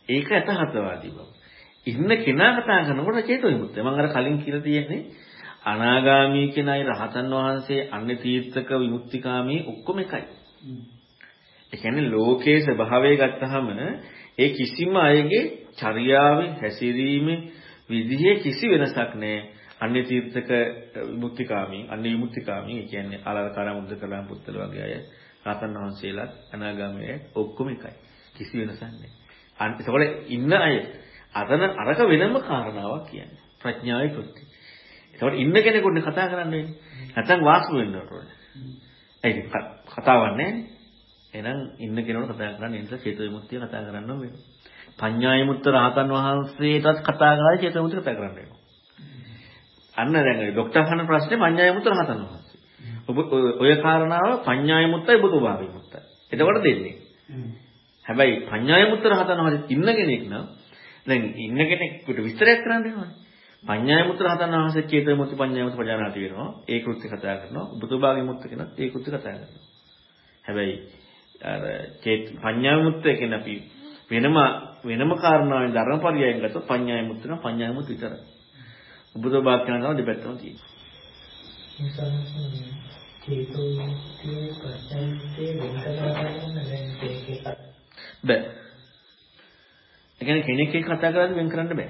ඒක අතහතවාදී බව. ඉන්න කෙනා කතා කරනකොට චේතෝ විමුක්තය. මම අර කලින් කියලා තියෙන්නේ අනාගාමී කියන අය රහතන් වහන්සේ අන්නේ තීර්ථක විමුක්තිකාමී ඔක්කොම එකයි. ඒ කියන්නේ ලෝකයේ ස්වභාවය ගත්තහම ඒ කිසිම අයගේ චර්යාවේ හැසිරීමේ විදිහේ කිසි වෙනසක් නැහැ. අන්නේ තීර්ථක විමුක්තිකාමී අන්නේ විමුක්තිකාමී ඒ කියන්නේ ආලාරකාර මුද්දකලම් පුත්තල වගේ අය රහතන් වහන්සේලාත් අනාගාමී ඔක්කොම එකයි. කිසි වෙනසක් නැහැ. අන්න ඒතකොට ඉන්න අය අතන අරක වෙනම කාරණාවක් කියන්නේ. ප්‍රඥාවේ කෘත්‍ය. ඒකට ඉන්න කෙනෙකුට කතා කරන්න වෙන්නේ. නැත්නම් වාසු වෙන්න ඕනේ. ඒක කතාවක් නැහැ. එහෙනම් ඉන්න කෙනෙකුට කතා කරන්න නිසා චේතෝ විමුක්තිය කතා කරන්න වෙනවා. පඤ්ඤාය මුත්‍ර රහතන් වහන්සේටත් කතා කරලා චේතෝ විමුක්තිය කතා කරන්න වෙනවා. අන්න දැන් ડોක්ටර් අහන ප්‍රශ්නේ පඤ්ඤාය මුත්‍ර රහතන් වහන්සේ. ඔබ ඔය කාරණාව පඤ්ඤාය මුත්තයි බුදුභාවී මුත්තයි. එතකොට දෙන්නේ. හැබැයි පඤ්ඤාය මුත්‍ර රහතන් වහන්සේ ඉන්න කෙනෙක් නම් දැන් ඉන්න කෙනෙකුට විස්තරයක් කරන්න වෙනවනේ. පඤ්ඤායමුත්‍ර හතන් වහන්සේ චේතෝ විමුක්ති පඤ්ඤායමුත්‍ර පජානාති වෙනවා. ඒ කෘත්‍ය කතා කරනවා. උපතෝභාග විමුක්ති කෙනත් ඒ කෘත්‍ය කතා කරනවා. හැබැයි අර චේත පඤ්ඤායමුත්‍ර කියන්නේ අපි වෙනම වෙනම කාරණාවෙන් ධර්මපරියයෙන් ගත්තොත් පඤ්ඤායමුත්‍ර නම් පඤ්ඤායමුත් විතරයි. උපතෝභාග කියන තමයි දෙපැත්තම තියෙන්නේ.
චේතෝ විමුක්තිය ප්‍රඥාන්තේ වෙන කරලා ගන්න දැන් ඒකේ
බෑ. ඒ කියන්නේ කෙනෙක් එක්ක කතා කරද්දී වෙන් කරන්න බෑ.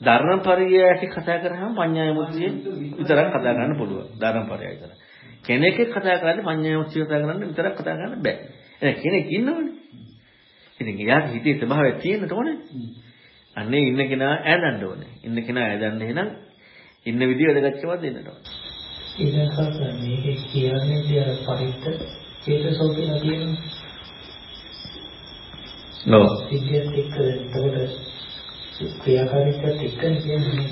ධර්මපරියයට කතා කරාම පඤ්ඤාය මුත්‍තිය විතරක් කතා කරන්න පුළුවන්. ධර්මපරියය විතර. කෙනෙක් කතා කරන්නේ පඤ්ඤාය මුත්‍තිය කතා කරන්න විතරක් කතා කරන්න බෑ. එහෙනම් කෙනෙක් ඉන්නවනේ. ඉතින් එයාගේ හිතේ ස්වභාවය තියෙන්නට ඕනේ. අන්නේ ඉන්න කෙනා ඈදන්න ඕනේ. ඉන්න කෙනා ඈදන්න එහෙනම් ඉන්න විදිය වැදගත්කමක් දෙන්නට ඕනේ.
ඊළඟට මේකේ කියන්නේ තිය පරිත්ත චේතසෝ කියලා කියනවා.
නෝ.
සිද්ධියත් එක්ක එතකොට ක්‍රියාකාරීත්වයට එක්කනේ කියන්නේ.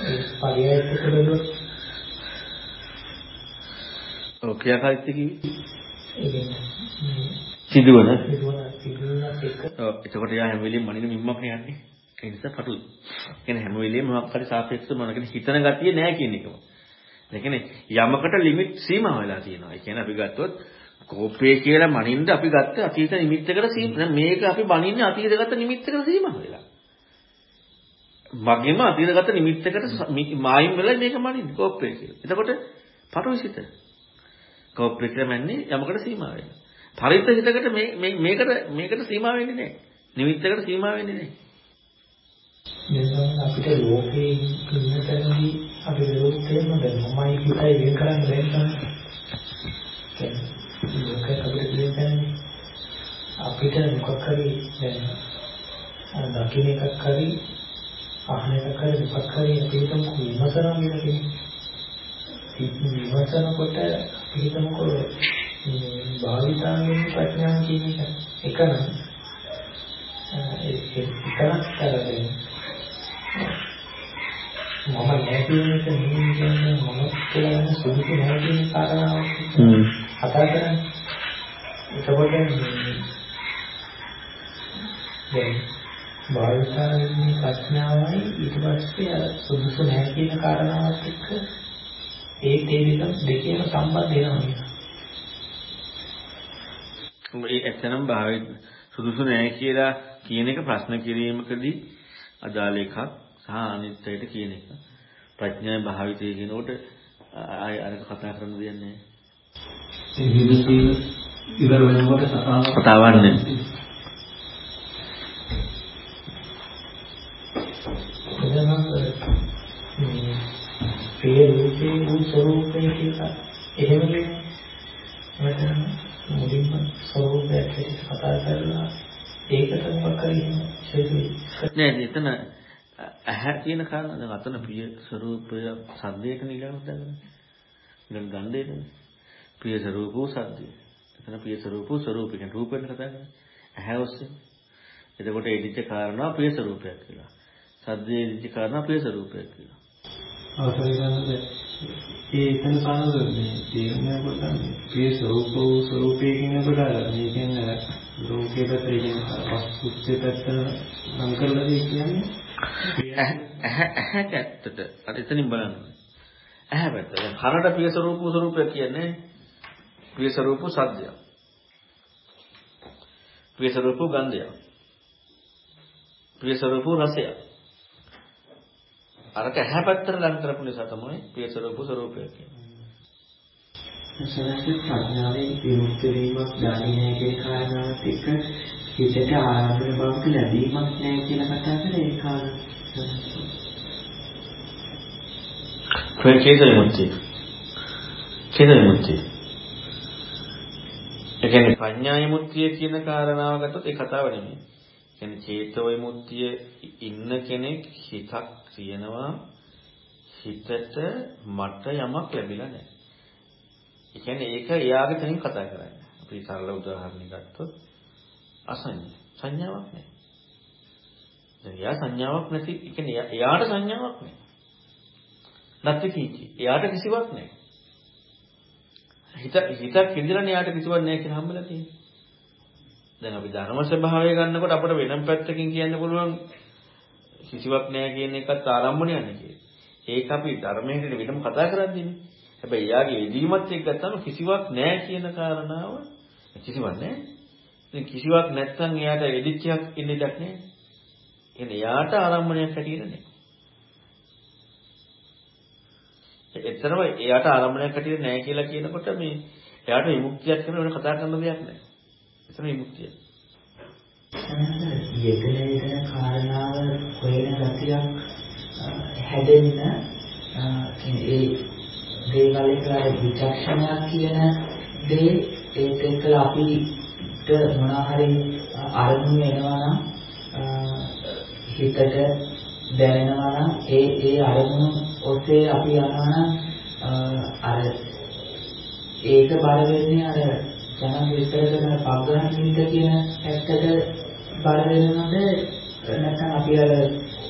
ඒ පරියයත් එක්ක බලුවොත්
ඔව් ක්‍රියාකාරීත්වය කිව්වේ සිදුවන
සිදුවන සිදුවනත් එක්ක
ඔව් එතකොට යා හැම වෙලෙම මනින මිම්මක් යන්නේ ඒ නිසා පටුයි කියන්නේ හැම වෙලෙම මොකක් හරි සාපේක්ෂව මොනකද හිතන ගතිය නැහැ කියන එකම ඒ කියන්නේ යමකට ලිමිට් සීමා වෙලා තියෙනවා ඒ කියන්නේ අපි ගත්තොත් කෝපය කියලා මනින්න අපි ගත්ත අතීත නිමිත්තකට සීමා මේක අපි බනින්නේ අතීතගත නිමිත්තකට සීමා වෙලා. මගෙම අතීතගත නිමිත්තකට මායිම් වෙලා මේක මනින්නේ කෝපය කියලා. එතකොට පටවිසිත. කෝපය කියන්නේ යමකට සීමා වෙලා. පරිත හිතකට මේ මේකට මේකට සීමා වෙන්නේ නැහැ. නිමිත්තකට සීමා වෙන්නේ නැහැ.
දැන් අපිට ලෝකේ ඉන්න තැනදී අපි විරුද්ධයෙන්ම දැන් මමයි හිතයි වෙන කරන්න බැහැ ලෝකයක් අපිට කියන්නේ අපිට මොකක් හරි දැන් දකින්න එකක් හරි අහන එකක් හරි මොකක් හරි අපිට විමසනවා කියලා කියන්නේ විමසනකොට අපිටමකෝ භාවිතාවෙන් ප්‍රඥාව කියන එක එක නම් ඒක එකක් කරගෙන මම නැති වෙනක නෙමෙයි කියන්නේ මම කියලා වෙන සුදුසු නැති කාරණාවක් කතා කරන්නේ. එතකොට දැන් භාවිතාවේ ප්‍රඥාවයි ඊට පස්සේ සුදුසු නැහැ කියන කාරණාවත් එක්ක ඒ දෙකම දෙකේම සම්බන්ධ වෙනවා.
ඒ එතනම භාවිත සුදුසු නැහැ කියලා කියන එක ප්‍රශ්න කිරීමකදී අදාළ එකක් සහ අනිත්‍යයට කියන එක. ප්‍රඥා භාවිතය කියනකොට ආය අරක කතා කරන්න දෙයක් නැහැ.
ඒ විදසීම ඉවර වෙනකොට
කතාවක් නැහැ.
ප්‍රිය රූපේ වූ ස්වરૂපේ කියලා එහෙම කියන්නේ මුලින්ම ස්වરૂපයක් හැටියට කතා කරලා ඒකට මොකක්
නෑ එතන ඇහැ කියන කාරණා දැන් අතන ප්‍රිය ස්වરૂපය සද්දයට නිලවද ගන්න. ඊළඟ ගන්ධයට ප්‍රිය ස්වરૂපෝ සද්දය. එතන ප්‍රිය ස්වરૂපෝ ස්වરૂපික රූපෙන් කතා කරන්නේ. ඇහැ ඔස්සේ. එතකොට එදිච්ච කාරණා ප්‍රිය ස්වરૂපයක් කියලා. සද්දේ එදිච්ච කාරණා ප්‍රිය ස්වરૂපයක් කියලා.
අවසරයි ගන්නද ඒ එතන පනවල මේ තේරෙනකොට ප්‍රිය ස්වરૂපෝ ස්වરૂපේ කියනකොට මේ කියන්නේ ලෝකේ පැත්තේ කියන වස්තුත්‍ය පැත්ත නම් කරලා දෙය කියන්නේ.
ඇහැ ඇහැ පැත්තට. අර එතනින් බලන්න. ඇහැ පැත්ත. දැන් කනට ප්‍රිය ස්වરૂපෝ ස්වરૂපය කියන්නේ ප්‍රිය ස්වરૂපෝ සද්දය ප්‍රිය ස්වરૂපෝ ගන්ධය ප්‍රිය ස්වરૂපෝ රසය අරක ඇහැ පැත්තට ලං කරපු නිසා තමයි ප්‍රිය ස්වરૂප ස්වરૂපය කියන්නේ.
සරස ප්‍රඥාවෙන් විමුක්ත වීමක් දන්නේ නැහැ කියන කාරණාවත් එක්ක හිතට ආරම්භන බවට ලැබීමක් නැහැ කියලා කතා කරේ ඒ කාරණා.
ප්‍රේකේද විමුක්තිය. කේද විමුක්තිය. ඒ කියන්නේ ප්‍රඥා විමුක්තිය කියන කාරණාව ගත්තොත් ඒ කතාව නෙමෙයි. කියන්නේ චේතෝ විමුක්තිය ඉන්න කෙනෙක් හිතක් තියෙනවා හිතට මට යමක් ලැබිලා නැහැ. ඒ කියන්නේ ඒක එයාගේ තනින් කතා කරන්නේ. අපි සරල උදාහරණයක් ගත්තොත් අසඤ්ඤ සංඥාවක් නැහැ. දැන් එයා සංඥාවක් නැති ඒ කියන්නේ එයාට සංඥාවක් නැහැ. නැති කීචි. එයාට කිසිවක් නැහැ. හිත හිතක් ඉඳලානේ එයාට කිසිවක් නැහැ කියලා හම්බෙලා තියෙන්නේ. දැන් අපි ධර්ම ස්වභාවය ගන්නකොට අපිට වෙනම පැත්තකින් කියන්න පුළුවන් කිසිවක් නැහැ කියන එකත් ආරම්භණයක් නේ ඒක අපි ධර්මයේ වෙනම කතා කරද්දීනේ. හැබැයි යාගේ එදීමත් එක්ක ගත්තම කිසිවක් නැහැ කියන කාරණාව කිසිවක් නැහැ. ඉතින් කිසිවක් නැත්නම් එයාට එදිච්චයක් ඉන්න ඉඩක් නැහැ. එන්නේ යාට ආරම්භණයක් හැටියට නැහැ. එතරම් එයාට ආරම්භණයක් හැටියට නැහැ කියලා කියනකොට මේ එයාට විමුක්තියක් කියන වෙන කතා කරන්න දෙයක් නැහැ. එතන විමුක්තිය.
යෙදෙන යෙදෙන කාරණාව හොයන ගතියක් හැදෙන්න ඒ දේවල් එක්කලා විචක්ෂණයක් කියන දේ ඒත් එක්කලා අපිට මොනවා හරි අරමුණු එනවා නම් හිතට දැනෙනවා නම් ඒ ඒ අරමුණු ඔස්සේ අපි යනවා නම් අර ඒක බල වෙන්නේ අර ජනන් විස්තර කරන පග්ගහින්ද කියන පැත්තට බල වෙනවද නැත්නම් අපි අර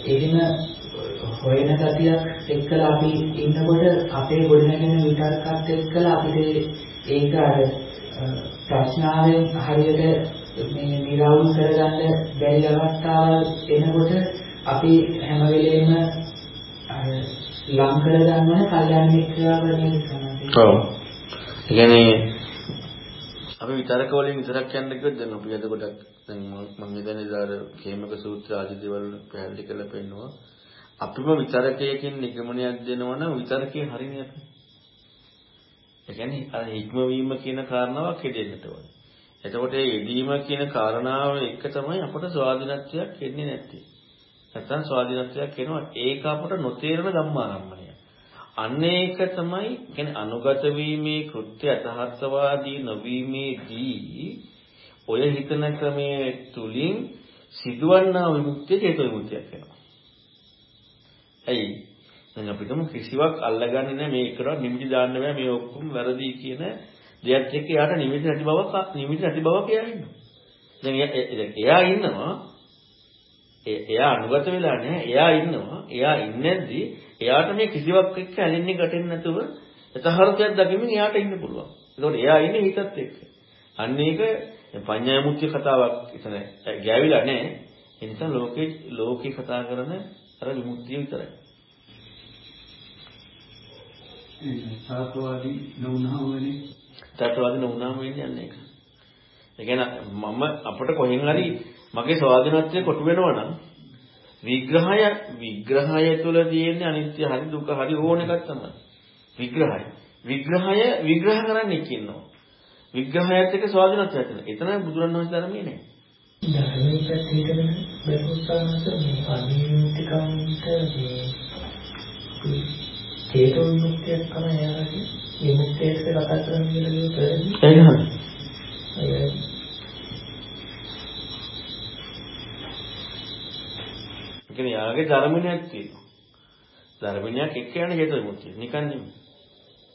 එහෙම හොයන ගතියක් එක්කලා අපි ඉන්නකොට අපේ ගොඩනැගෙන විතර්කත් එක්කලා අපිට ඒක අර ප්‍රශ්නාවෙන් හරියට මේ නිරවුල් කරගන්න බැරි අවස්ථාවල් එනකොට අපි හැම වෙලේම අර ලං කරගන්න කල්යනා මිත්‍රාව නේද තමයි.
ඔව්. ඒ කියන්නේ අපි විතරක වලින් විතරක් යන්න කිව්වොත් දැන් අපි අද ගොඩක් දැන් මම හිතන්නේ ඉතාල කේමක සූත්‍ර ආදී දේවල් පැහැදිලි කරලා පෙන්නනවා. අපිම විතරකයකින් නිගමනයක් දෙනවා නම් විතරකේ හරිනේ අපි. ඒ කියන්නේ අර හික්මවීම කියන කාරණාවක් හෙදෙන්නට ඕනේ. එතකොට මේ යෙදීම කියන කාරණාව එක තමයි අපට ස්වාධීනත්වයක් එන්නේ නැත්තේ. නැත්තම් ස්වාධීනත්වයක් එනවා ඒක අපට නොතේරෙන ධම්මාරම්මණය. අන්න ඒක තමයි කියන්නේ අනුගත වීමේ කෘත්‍ය අතහත්වාදී නොවීමේදී ඔය හිතන ක්‍රමයේ තුලින් සිදුවන්නා විමුක්තිය චේතෝ විමුක්තියක් වෙනවා. ඇයි? දැන් අපිටම කිසිවක් අල්ලගන්නේ නැහැ මේකට නිමිති දාන්න බෑ මේ ඔක්කොම වැරදි කියන දෙයක් එක්ක යාට නිමිති නැති බවක් නිමිති නැති බවක් එයා ඉන්නවා. දැන් එයා ඉන්නවා එයා අනුගත වෙලා නැහැ. එයා ඉන්නවා. එයා ඉන්නේදී එයාට මේ කිසිවක් එක්ක ඇලෙන්නේ ගැටෙන්නේ නැතුව යථාර්ථයක් දකිමින් එයාට ඉන්න පුළුවන්. ඒකෝට එයා ඉන්නේ හිතත් එක්ක. අන්න ඒක පඤ්ඤා මුක්ති කතාවක් එතන ගෑවිලා නැහැ. ඒ නිසා ලෝකේ ලෝකේ කතා කරන අර විමුක්තිය විතරයි.
සාතවාදී නොවුනහම වෙන්නේ
තත්වාදී නොවුනහම වෙන්නේ යන්නේ ඒක. ඒ කියන්නේ මම අපිට කොහෙන් හරි මගේ ස්වාධීනත්වයේ කොටු වෙනවා නම් විග්‍රහය විග්‍රහය තුළ තියෙන අනිත්‍ය හරි දුක හරි ඕන එකක් තමයි. විග්‍රහය. විග්‍රහය විග්‍රහ කරන්නේ කියනවා. විග්‍රහයත් එක්ක ස්වාධීනත්වයක් තියෙනවා. එතන බුදුරණවහන්සේ ධර්මයේ නෑ.
ධර්මයේ පැත්තේගෙන බැලුවොත් මේ අනිත්‍යකම්ට මේ චේතෝ විමුක්තියක් තමයි යාගේ විමුක්තියට කතා කරන්නේ කියලා කියොත්
එහෙනම්
ඒයි
කියන්නේ යාගේ ධර්මණයක් තියෙනවා. ධර්මණයක් එක්ක යන හේතු විමුක්තිය. නිකන් නෙමෙයි.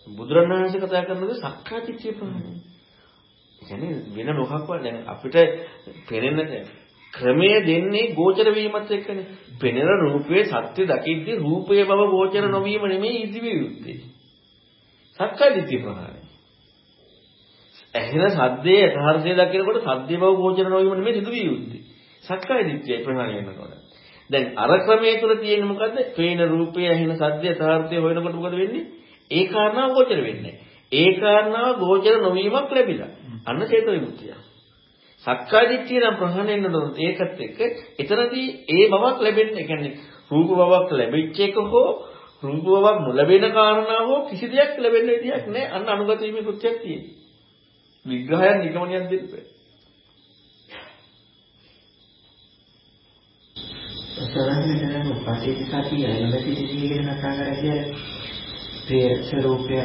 බුදුරණවහන්සේ කතා කරනද සක්කාදිට්ඨිය ප්‍රහාණය. කියන්නේ වෙන මොකක්වත් දැන් අපිට පෙනෙන ක්‍රමයේ දෙන්නේ ගෝචර වීමත් එක්කනේ. පෙනෙන රූපයේ සත්‍ය දකිද්දී රූපයේ බව ගෝචර නොවීම නෙමෙයි ඉදිවිය යුත්තේ. සක්කාදිට්ඨිය ප්‍රහාණය. ඇහෙන සද්දේ යථාර්ථය දකිනකොට සද්දේ බව ගෝචර නොවීම නෙමෙයි සිදුවිය යුත්තේ. සක්කාදිට්ඨිය ප්‍රහාණය වෙනකොට. දැන් අර ක්‍රමයේ තුල තියෙන්නේ මොකද්ද? පේන රූපය ඇහෙන සද්දය යථාර්ථය හොයනකොට මොකද වෙන්නේ? ඒ කාරණාව ගෝචර වෙන්නේ ඒ කාරණාව ගෝචර නොවීමක් ලැබිලා. අන්න චේත විමුක්තිය. සක්කාය දිට්ඨිය නම් ප්‍රහාණය වෙනකොට ඒකත් එක්ක එතරදී ඒ බවක් ලැබෙන්නේ. ඒ කියන්නේ රූප බවක් ලැබිච්ච එක හෝ රූප බවක් නොලැබෙන කාරණාව හෝ කිසි දෙයක් ලැබෙන්න විදියක් නැහැ. අන්න අනුගත වීමේ කෘත්‍යයක් තියෙනවා. විග්‍රහයක් නිගමනයක් දෙන්න බෑ.
සරණ මෙතන උපටි සතිය සිටි කියන කතා කරලා කියන්නේ ප්‍රිය ස්වરૂපය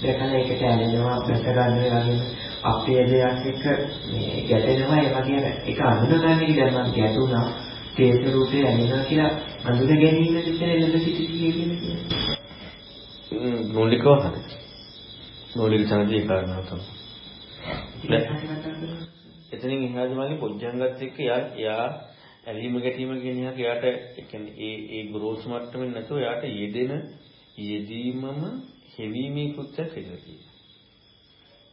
දැකලා ඒකට ඇලෙනවා දැක ගන්න වගේම අපේ දෙයක් එක්ක මේ ගැටෙනවා ඒ වගේ එක දැන් මම ගැටුණා ප්‍රිය ස්වરૂපය ඇලෙනවා කියලා අඳුන ගැනීම විතර සිටියේ කියන්නේ
මූලිකව හරි මූලික තනදී කාරණා තමයි එතනින් එහාට මගේ පොජ්ජංගත් එක්ක යා යා ඇලීම ගැටීම කියන එක යාට ඒ කියන්නේ ඒ ඒ ග්‍රෝස් මට්ටමින් නැතුව යාට යෙදෙන යෙදීමම හෙවීමේ කෘත්‍යයක් කියලා කියනවා.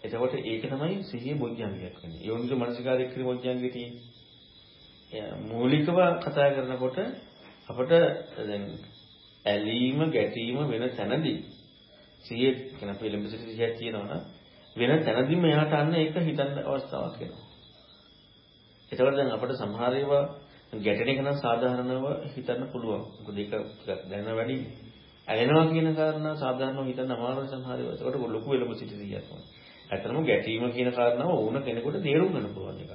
එතකොට ඒක තමයි සිහිය බොජ්ජංගයක් වෙන්නේ. යෝනික මනසිකාරය කියන බොජ්ජංගේ තියෙන්නේ. මූලිකව කතා කරනකොට අපට දැන් ඇලීම ගැටීම වෙන තැනදී සිහිය කියන අපේ ළඹ සිට සිහියක් තියෙනවා වෙන තැනදීම එයාට අන්න ඒක හිතන්න අවස්ථාවක් එනවා. එතකොට දැන් අපිට සමහර ඒවා ගැටෙන එක නම් සාධාරණව හිතන්න පුළුවන්. මොකද ඒක දැනන වැඩි ඇලෙනවා කියන කාරණා සාධාරණව හිතන්න අමාරුයි සමහර වෙලාවට. ඒකට ලොකු වෙලම සිටිසියක් වුණා. ඇත්තටම ගැටීම කියන කාරණාව ඕන කෙනෙකුට තේරුම් ගන්න පුළුවන් එකක්.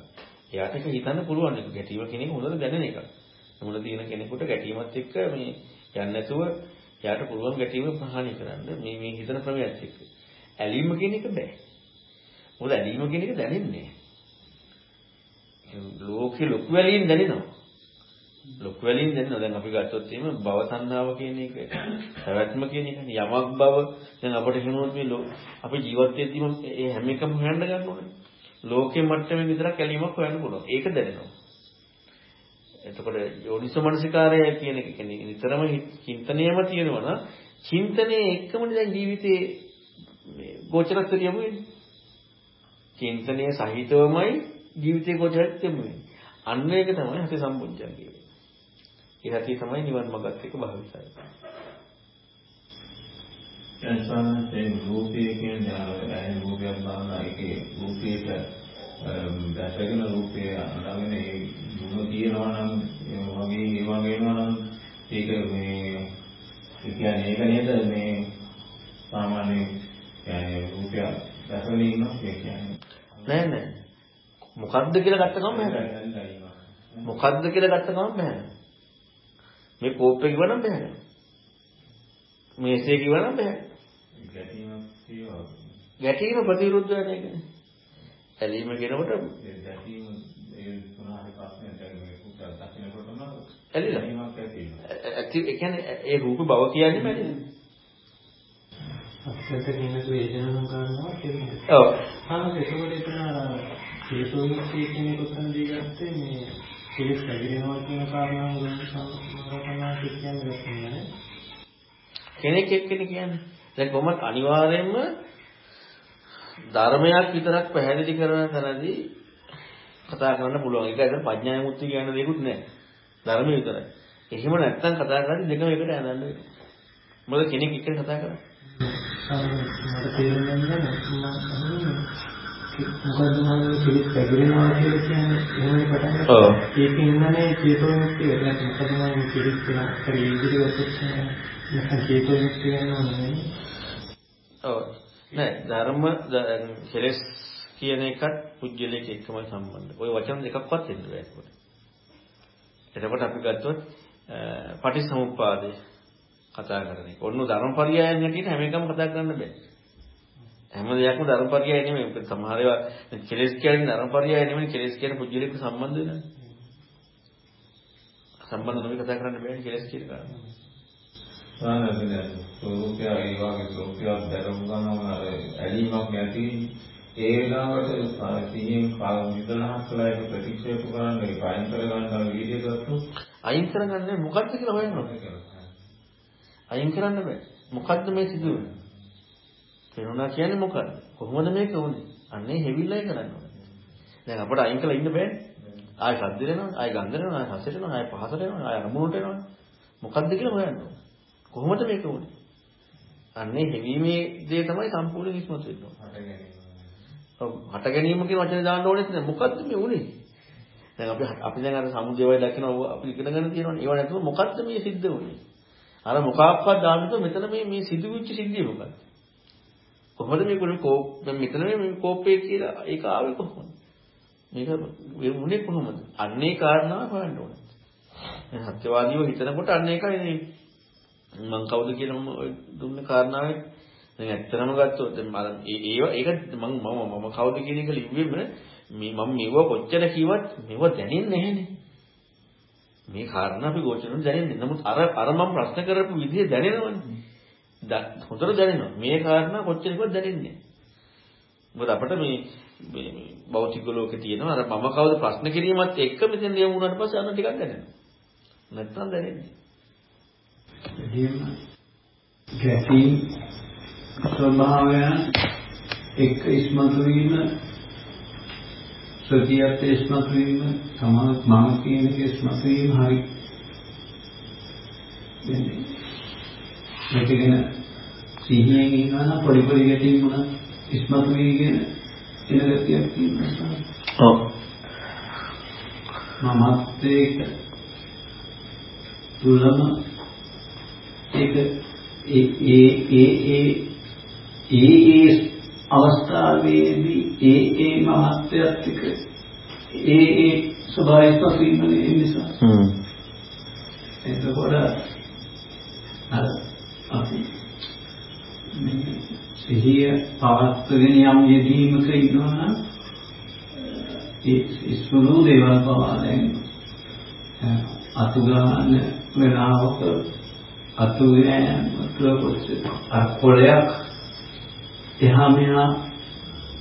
එයාට ඒක හිතන්න පුළුවන් එක. ගැටීම කියන එක හොඳට දැනෙන එකක්. මුල තියෙන කෙනෙකුට ගැටීමත් එක්ක මේ යන්නේ නැතුව එයාට පුළුවන් ගැටීම ප්‍රහාණය කරන්න මේ මේ හිතන ක්‍රමයක් එක්ක. ඇලීම කියන එක බෑ. මොකද ඇලීම කියන එක දැනෙන්නේ ලෝකේ ලොකු ඇලීම් දැනෙනවා. ලොකු වෙලින් දෙන්න. දැන් අපි ගත්තොත් එහෙම භව තණ්හාව කියන එක පැවැත්ම කියන එකනේ යමක් බව දැන් අපිට හිනුවොත් මේ අපි ජීවත් වෙද්දිම ඒ හැම එකම හොයන්න ගන්න ඕනේ. ලෝකේ මට්ටමේ විතරක් ඇලීමක් හොයන්න පුළුවන්. ඒක දැනෙනවා. එතකොට යෝනිසමනසිකාරය කියන එක කියන්නේ නිතරම චින්තනයම තියෙනවා නම් චින්තනයේ එක්කමනේ දැන් ජීවිතේ මේ ගෝචරත්වය යමු වෙන්නේ. චින්තනයේ සහිතවමයි ජීවිතේ ගෝචරත්වය යමු වෙන්නේ. අන්න ඒක තමයි හති සම්පූර්ණ කියන්නේ. ඒ හැටි තමයි නිවන් මාර්ගත් එක්ක භාවිතය.
එන්සන්නතේ රූපේ කියන්නේ ආයෙ රූපයක් බලන එකේ රූපේට දැසගෙන රූපය අඳගෙන ඒ දුන තියෙනවා නම් ඒ වගේ ඒ වගේ වෙනවා නම් ඒක මේ කියන්නේ ඒක නේද මේ සාමාන්‍ය කියන්නේ රූපය දැසගෙන ඉන්නවා කියන්නේ.
නෑ නෑ. මොකද්ද කියලා ගත්ත ගමන් බෑ. මොකද්ද කියලා ගත්ත ගමන් බෑ මේ කෝප්පේ කිව්වනම් බෑ. මේසේ කිව්වනම් බෑ. ගැටීම ප්‍රතිවිරුද්ධ වෙන එකනේ. ඇලීම කියනකොට
ගැටීම ඒ මොනවාරි ප්‍රශ්නයක් දැන් මේ පුතා දකින්නකොටම
ඇලිලා.
ගැටීමක් ඇති වෙනවා.
ඒ කියන්නේ ඒ රූප බව කියන්නේ බෑනේ.
අත්‍යන්ත කෙනෙක් වේදනාවක් ගන්නවා කියන්නේ.
ඔව්.
හා ඒකවල එතන හේතුන්සේ කෙනෙක් උත්සන්දී ගත්තේ මේ කෙලෙස් පැතිරෙනවා කියන කාරණාව ගැන සමහරවල්ලා කියන්නේ
කෙනෙක් එක්කෙනෙක් කියන්නේ. දැන් කොහොමද අනිවාර්යයෙන්ම ධර්මයක් විතරක් පැහැදිලි කරන තැනදී කතා කරන්න පුළුවන්. ඒක ඇත්තට ප්‍රඥා මුත්‍ති කියන දෙයක්වත් නැහැ. ධර්මය විතරයි. එහෙම නැත්නම් කතා කරන්නේ දෙකම එකට ඇඳන්න වෙනවා. මොකද කෙනෙක් එක්ක කතා කරන්නේ.
මට තේරෙන්නේ නැහැ මොකද මම පිළිත් පැගිරෙනවා කියලා කියන්නේ එහෙමයි පටන් ගත්තා.
ඔව්.
ඒකෙන් ඉන්නනේ චේතෝමුක්තිය. ඒක මොකද මම පිළිත් කියලා කරේ ඉදිරියට නැත්නම් චේතෝමුක්තිය යනවා නෙමෙයි.
ඔව්. නෑ ධර්ම කෙලස් කියන එකත් පුජ්‍යලයක එක්කම සම්බන්ධ. ওই වචන දෙකක්වත් එන්න බෑ ඒකට. එතකොට අපි ගත්තොත් පටිසමුප්පාදේ කතා කරන්නේ. ඔන්න ධර්මපරියායන් හැටියට හැම එකම කතා කරන්න බෑ. හැම දෙයක්ම ධර්මපරියය නෙමෙයි. සමහර ඒවා කෙලෙස් කියන්නේ ධර්මපරියය නෙමෙයි කෙලෙස් කියන පුජ්‍යලෙක සම්බන්ධ වෙනවා. සම්බන්ධ නොවි කතා කරන්න බෑනේ කෙලෙස් කියන කාරණා.
සානදෙන ස්වરૂපය ඒ වගේ ස්වરૂපයක් දැකම ගන්නව අර ඇලීමක් නැති ඒ වෙලාවට සිහියෙන් කළා ඒක ප්‍රතික්ෂේප කරන්න ඒක අයින් කරගන්න වීඩියෝ ගත්තොත්
අයින් කරගන්නේ මොකද්ද කියලා හොයන්න අයින් කරන්න බෑ. මොකද්ද මේ සිදුවෙන්නේ? පෙනුණා කියන්නේ මොකද්ද? කොහොමද මේක වුනේ? අන්නේ හෙවිල්ලයි කරන්න. දැන් අපිට අයින් කරලා ඉන්න බෑනේ. ආය සද්ද වෙනවා, ආය ගන්ධ වෙනවා, ආය රසට වෙනවා, ආය පහසට වෙනවා, ආය අරමුණට වෙනවා. මොකද්ද කියලා හොයන්න ඕනේ. කොහොමද මේක වුනේ? අන්නේ හෙවීමේ දේ තමයි සම්පූර්ණ ඉස්මතු වෙන්න ඕනේ. ඔව් හට ගැනීම කියන වචනේ දාන්න ඕනේ නැහැ. මොකද්ද මේ වුනේ? දැන් අපි අපි දැන් අර සමුදේවය දකිනවා අපි ඉගෙන ගන්න තියෙනවනේ. ඒව නැතුව මොකද්ද මේ සිද්ධ වුනේ? අර මොකක්වත් දාන්නත් මෙතන මේ මේ සිදුවෙච්ච සිද්ධිය මොකක්ද? කොහොමද මේ කුල කෝප් මෙතන මේ කෝපේ කියලා ඒක ආවේ කොහොමද? මේක වුනේ කොහොමද? අන්නේ කාරණාව හොයන්න ඕනේ. දැන් සත්‍යවාදීව හිතනකොට අන්න ඒකයි මං කවුද කියලා මම දුන්න කාරණාවේ දැන් ඇත්තටම ගත්තොත් දැන් මම ඒක මම මම මම කවුද කියන එක ලිව්වෙම මේ මම මෙව කොච්චර කිව්වත් මෙව දැනෙන්නේ නැහනේ. මේ කාරණා අපි ගෝචරණ දැනෙන්නේ. නමුත් අර අර මම ප්‍රශ්න කරපු විදිහ දැනෙනවනේ. හොඳට දැනෙනවා. මේ කාරණා කොච්චර කිව්වත් දැනෙන්නේ නැහැ. මොකද අපිට මේ මේ භෞතික ලෝකේ තියෙනවා අර මම කවුද ප්‍රශ්න කිරීමත් එක්ක මෙතෙන් යමු වුණාට පස්සේ අන්න ටිකක් දැනෙනවා. නැත්තම් දැනෙන්නේ.
එහෙම ගැටීම් ස්වභාවයන් එක්ක ඉස්මතු වීම සතියත් ඉස්මතු වීම තමයි මම කියන එක ඉස්මතු වීම හරි වෙන්නේ මේකගෙන සිහියෙන් ඉන්නවා පොඩි පොඩි ගැටීම් වුණා ඉස්මතු වීගෙන එන ගතියක් තියෙනවා.
ඔව්.
මමත් ඒක තුලම ඒක ඒ ඒ ඒ ඒ ඒ අවස්ථාවේදී ඒ ඒ මහත්යත් එක්ක ඒ ඒ ස්වභාවික පසීමනේ නිසා.
හ්ම්.
එතකොට අර අපි මේ සිහිය පවත්වගෙන යම් යෙදීමක ඉන්නවා නම් ඒ සුළු දේවල් පවා දැන් අතු ගන්න වෙනාවක අතු ගෑමකට අර පොළයක් එහා මෙහා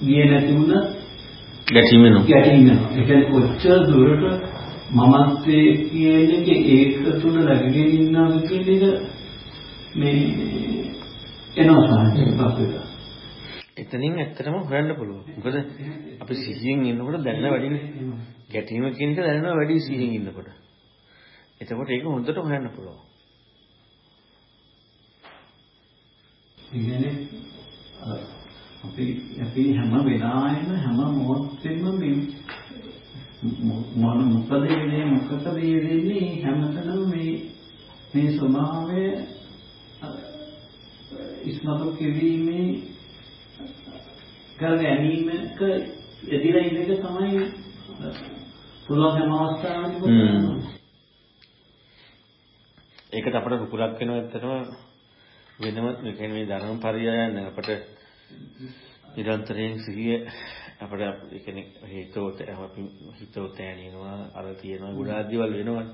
ගියේ නැති වුණ
ගැටීම වෙනවා.
ගැටීම වෙනවා. ඒ කියන්නේ කොච්චර දුරට මමත්වයේ කියන එක ඒක තුල läගගෙන ඉන්නවා කියන එක මේ එනවා අපිට.
එතනින් ඇත්තටම හොයන්න පුළුවන්. මොකද අපි සිහියෙන් ඉන්නකොට දැනෙන වැඩිනේ. ගැටීම කියන එක දැනෙනවා වැඩි සිහියෙන් ඉන්නකොට. එතකොට ඒක හොඳට හොයන්න පුළුවන්.
ඉන්නේ අපි අපි හැම වෙලාවෙම හැම මොහොතෙම මේ මොන මොකද වෙන්නේ මොකද වෙන්නේ හැමතැනම මේ මේ ස්වභාවය ඉස්මතු කිරීමේ කර ගැනීමක එදිලා ඉන්න එක තමයි පුළුවන් හැම අවස්ථාවකම
ඒකට අපිට රුකුලක් වෙනවා ඇත්තටම වෙනම කියන්නේ මේ ධර්ම පරියායන් අපිට නිරන්තරයෙන් සිහිය අපිට ඒ කියන්නේ හේතෝත අපි හිතෝත ඇනිනවා අර තියෙනවා ගොඩාක් දේවල් වෙනවා.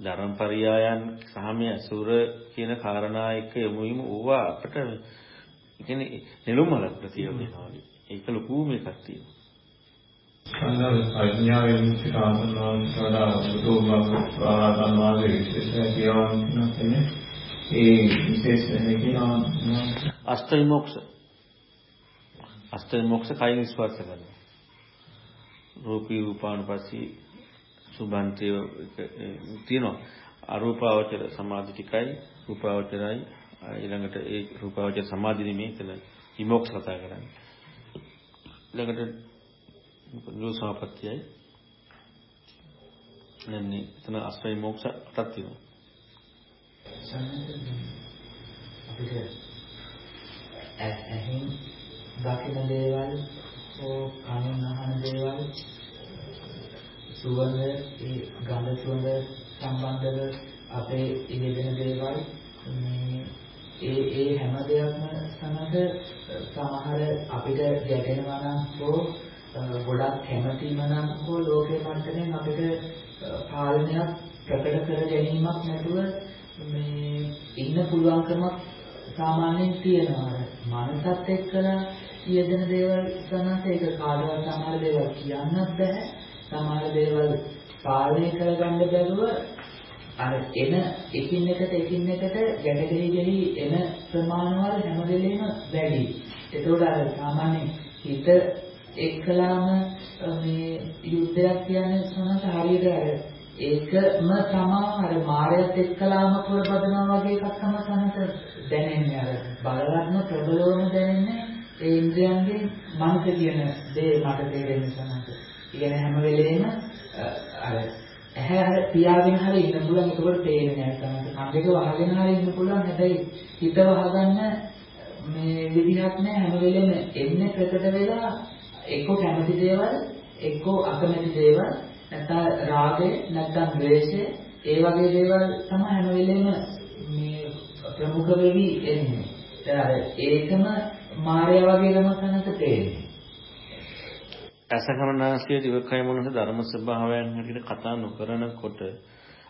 ධර්ම පරියායන් සහ මේ අසුර කියන කාරණා එක්ක යමු වීම ඕවා අපිට ඒ කියන්නේ නෙළුමලක් ප්‍රතිය වෙනවා ඒක ලොකු මේකක් තියෙනවා.
සංගල් අඥාවෙන් සිතාන්තනවා බුදුබව ආරාධන මාගේ විශේෂ කියවන්න කියන්නේ ඒ විශේෂ කියනවා
අෂ්ට විමුක්ෂ අෂ්ට විමුක්ෂ කයින් ස්පර්ශ කරනවා. රූපී රූපානුපස්සී සුභන්තය තියෙනවා. අරූපාවචර සමාධි ටිකයි රූපාවචරයි ඊළඟට ඒ රූපාවචර සමාධි නෙමෙයි එතන විමුක්ෂ කතා කරන්නේ ඊළඟට නිරෝධසමාපත්තියයි නැන්නේ එතන අස්වැය මොක්ෂ අටක් තියෙනවා.
අපිට ඇහෙන් දකින දේවල් ඕ කනෙන් අහන දේවල් සුවඳ ඒ ගඳ සුවඳ සම්බන්ධව අපේ ඉගෙන දේවල් මේ
ඒ ඒ හැම දෙයක්ම සමග සමහර අපිට ගැටෙනවා නම් හෝ ගොඩක් කැමැතිම නම් හෝ ලෝකේ මට්ටමින් අපිට පාලනයක් ප්‍රකට කර ගැනීමක් නැතුව මේ ඉන්න පුළුවන්කමක් සාමාන්‍යයෙන් තියෙනවා. මනසත් එක්කලා යෙදෙන දේවල් සනස ඒක කාටවත් සමහර දේවල් කියන්නත් බෑ. සමහර දේවල් පාලනය කරගන්න බැරුව අර එන එකින් එකට එකින් එකට ගැට ගෙහි ගෙහි එන ප්‍රමාණවල හැම වෙලෙම වැඩි. ඒකෝට අර සාමාන්‍ය හිත එක්කලාම මේ යුද්ධයක් කියන්නේ සනස හරියට අර ඒකම තමා අර මායයත් එක්කලාම පුරබදනවා වගේ එකක් තමයි සනස දැනෙන්නේ අර බලවත්ම ප්‍රබලවම දැනෙන්නේ ඒ ඉන්ද්‍රයන්ගේ මනස කියන දේ මට තේරෙන්නේ සනස. ඉගෙන හැම වෙලේම අර ඇහැ පියාගෙන හරි ඉන්න පුළුවන් ඒකවල තේරෙන්නේ නැහැ සනස. කන් දෙක වහගෙන හරි ඉන්න පුළුවන් හැබැයි හිත වහගන්න මේ විදිහක් නැහැ හැම වෙලේම එන්නේ ප්‍රකට වෙලා එක්ක කැමති දේවල් එක්ක අකමැති දේවල් නැත්නම් රාගය නැත්නම් ද්වේෂය ඒ වගේ දේවල් තමයි හැම වෙලෙම මේ ප්‍රමුඛ වෙවි එන්නේ. දැන් ඒකම මායя වගේ ගමනකට තේරෙන්නේ.
අසකරණාසිය දිවකය මොනස ධර්ම ස්වභාවයන් හැටියට කතා නොකරනකොට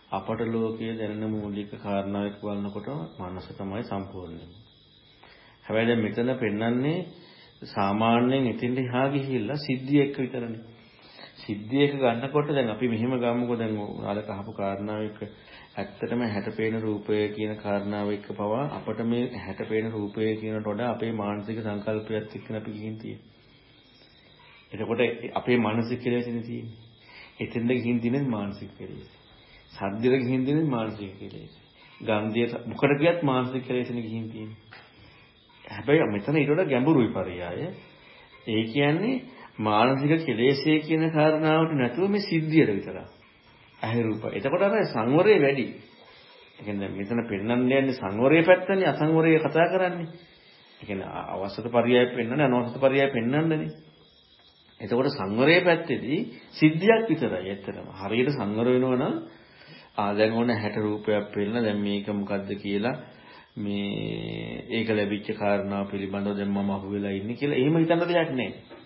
අපට ලෝකයේ දැනෙන මූලික කාරණාවක් බලනකොට මනස තමයි සම්පූර්ණම. හැබැයි දැන් මෙතන පෙන්වන්නේ සාමාන්‍යයෙන් ඉතින් එහා ගිහිල්ලා සිද්ධිය එක්ක විතරනේ. සිද්ධියක ගන්නකොට දැන් අපි මෙහෙම ගමුකෝ දැන් ආලක අහපු කාරණාව එක ඇත්තටම හැට පේන රූපය කියන කාරණාව එක්ක පවා අපට මේ හැට පේන රූපය කියනට වඩා අපේ මානසික සංකල්පයත් එක්ක අපි ගිහින් තියෙන්නේ. එතකොට අපේ මානසික කෙලෙසනේ තියෙන්නේ. එතෙන්ද ගිහින් තියෙන්නේ මානසික කෙලෙස. සද්දෙට ගිහින් තියෙන්නේ මානසික කෙලෙස. ගන්ධයට මොකට ගියත් මානසික කෙලෙසනේ ගිහින් තියෙන්නේ. හැබැයි මෙතන ඊට වඩා ගැඹුරුයි පරියාය. ඒ කියන්නේ මානසික කෙලෙස්යේ කියන කාරණාවට නැතුව මේ සිද්ධියට විතරක්. ඇහැ රූප. එතකොට අර සංවරය වැඩි. ඒ කියන්නේ මෙතන පෙන්වන්න යන්නේ සංවරයේ පැත්තනේ අසංවරයේ කතා කරන්නේ. ඒ කියන්නේ අවශ්‍යත පරියය පෙන්වන්නේ අනවශ්‍යත පරියය පෙන්වන්නනේ. එතකොට සංවරයේ පැත්තේදී සිද්ධියක් විතරයි ඇත්තටම. හරියට සංවර වෙනවා නම් ආ දැන් ඕන 60 රූපයක් පෙන්න දැන් මේක මොකද්ද කියලා මේ ඒක ලැබිච්ච කාරණාව පිළිබඳව දැන් මම අහුවෙලා ඉන්නේ කියලා එහෙම හිතන්න දෙයක් නැහැ.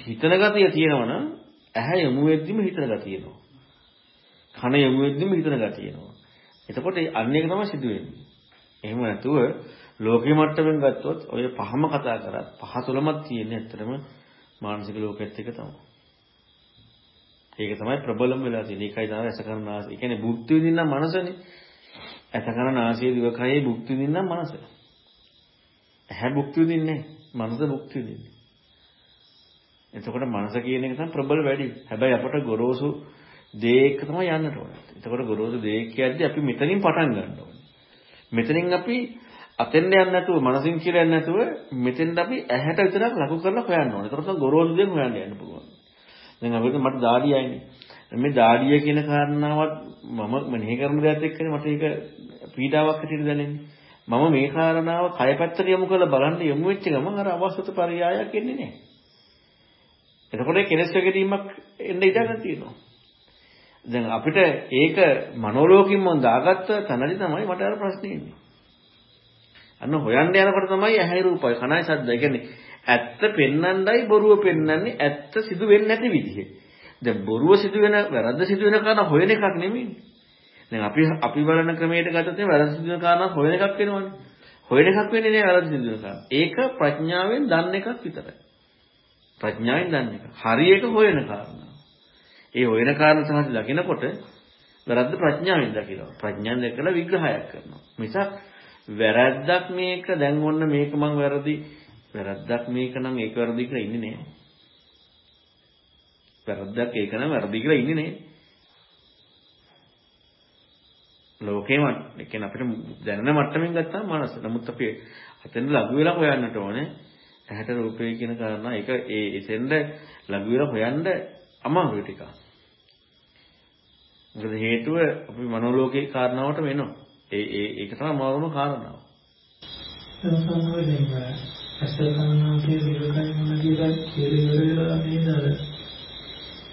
හිතන ගතිය තියෙනවනම් ඇහැ යොමු වෙද්දිම හිතන ගතිය එනවා. කන යොමු වෙද්දිම හිතන ගතිය එනවා. එතකොට අන්න ඒක තමයි සිදු වෙන්නේ. එහෙම නැතුව ලෝකේ මට්ටමින් ගත්තොත් ඔය පහම කතා කරත් පහ තුලමත් තියෙන්නේ ඇත්තටම මානසික ලෝකෙත් එක තමයි. ඒක තමයි ප්‍රබලම වෙලා තියෙන්නේ. ඒකයි තමයි රසකරන ආසය. ඒ කියන්නේ භුක්ති විඳින්න මනසනේ. ඇසකරන ආසය දිවකයේ භුක්ති විඳින්න මනස. ඇහැ භුක්ති විඳින්නේ නැහැ. මනස භුක්ති විඳින්නේ. එතකොට මනස කියන එක තමයි ප්‍රබල වැඩි. හැබැයි අපට ගොරෝසු දේ එක තමයි යන්නට ඕනේ. එතකොට ගොරෝසු දේ කියද්දි අපි මෙතනින් පටන් ගන්න ඕනේ. මෙතනින් අපි අතෙන්ද යන්නේ නැතුව මනසින් කියලා යන්නේ නැතුව මෙතෙන්ද අපි ඇහැට විතරක් ලකු කරලා හොයන්න ඕනේ. එතකොට ගොරෝසු දේ හොයන්න යන්න පුළුවන්. දැන් අපිට මට දාඩියයිනේ. මේ දාඩිය කියන කාරණාවත් මම මෙනෙහි කරන දේත් එක්කනේ මට ඒක පීඩාවක් හැටියට දැනෙන්නේ. මම මේ කාරණාව කය පැත්තට යොමු කරලා බලන්න යොමු වෙච්ච ගමන් අර අවශ්‍යත පරියායක් එන්නේ නැහැ. එතකොට කෙලස් වැගීමක් එන්න ඉඩක් තියෙනවා. දැන් අපිට ඒක මනෝලෝකින්ම දාගත්ත තැනදි තමයි මට අර ප්‍රශ්නේ ඉන්නේ. අන්න හොයන්න යනකොට තමයි ඇහැයි රූපයි කනයි සද්දයි. කියන්නේ ඇත්ත පෙන්වන්නයි බොරුව පෙන්වන්නේ ඇත්ත සිදු වෙන්නේ නැති විදිහ. දැන් බොරුව සිදු වෙන වැරද්ද සිදු වෙන කාරණා හොයන එකක් නෙමෙයි. දැන් අපි අපි බලන ක්‍රමයට ගත්තොත් වැරද්ද සිදු වෙන කාරණා හොයන එකක් වෙනවනේ. හොයන එකක් වෙන්නේ නෑ වැරද්ද සිදු වෙන කාරණා. ඒක ප්‍රඥාවෙන් දන්න එකක් විතරයි. ප්‍රඥාවෙන් දන්න එක. හරියට හොයන කාරණා. ඒ හොයන කාරණා සහජ දකිනකොට වැරද්ද ප්‍රඥාවෙන් දකිනවා. ප්‍රඥාවෙන් දැකලා විග්‍රහයක් කරනවා. මිසක් වැරද්දක් මේක දැන් ඔන්න මේක මං වැරදි වැරද්දක් මේක නම් ඒක වැරදි කියලා ඉන්නේ නෑ. වැරද්දක් ඒක නම් වැරදි කියලා ඉන්නේ නෑ. ලෝකේම ඒ කියන්නේ අපිට දැනෙන මට්ටමින් ගත්තාම මනස. නමුත් අපි අතෙන් ලඝු වෙලා හොයන්නට ඕනේ. ඇහැට රූපය කියන කාරණා ඒක ඒ එතෙන්ද ලඝු වෙලා හොයන්න අමාරුයි ටිකක්. මොකද හේතුව අපි මනෝලෝකේ කාරණාවට වෙනවා. ඒ ඒ ඒක තමයි අමාරුම කාරණාව.
සම්සම්මයෙන් ඇසල් කන්නාගේ විරකයි මොනදිලා කියලා ඉවරලා නේද අර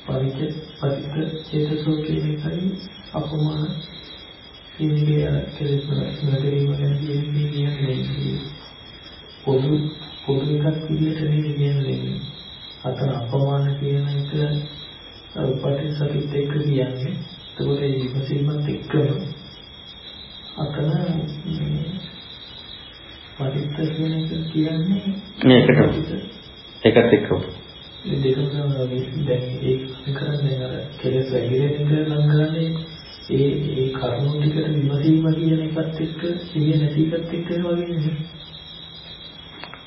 පරිච පරික චේතසෝ කියන එකයි අපමාන කියන්නේ අර කෙලෙස් වල කිරීම ගැන කියන්නේ පොදු පොදු එකක් විදිහට නෙමෙයි කියන්නේ. අතන අපමාන කියන එක උපටිසකිට එක්ක කියන්නේ. ඒකෝට ඒ විපසීමත් එක්කම අතන පරිත්‍ත කියන එක කියන්නේ
මේකට ඒකත් එක්කම
දෙකම දැන් ඒක කරන්නේ අර කෙලෙස් වැగిරෙන එක නම් කරන්නේ ඒ ඒ කරුණු ටිකට විමසීම කියන එකත් එක්ක සිහිය නැති එකත් එක්ක වගේ නේ.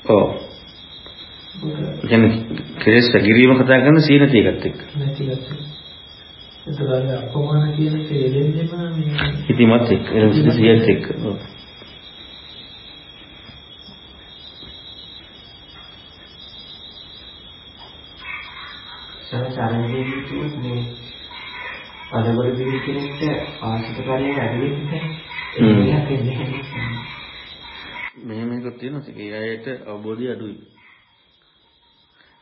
ඔව්. කියන්නේ කෙලෙස් වැగిරීම කතා කරන සීනති එකත් එක්ක.
නැති එකත් එක්ක. ඒතරම් අපමාන කියන එක එදෙන්නේම මේ
හිතීමත් එක්ක සිහියත් එක්ක.
සමහරවිට කිව්වොත් මේ අදවල පිළිච්චෙනෙක්ට ආශිත කාර්යය ඇදෙන්නේ නැහැ. ඒක.
මෙහෙම එකක් තියෙනවා ඒ අයට අවබෝධය අඩුයි.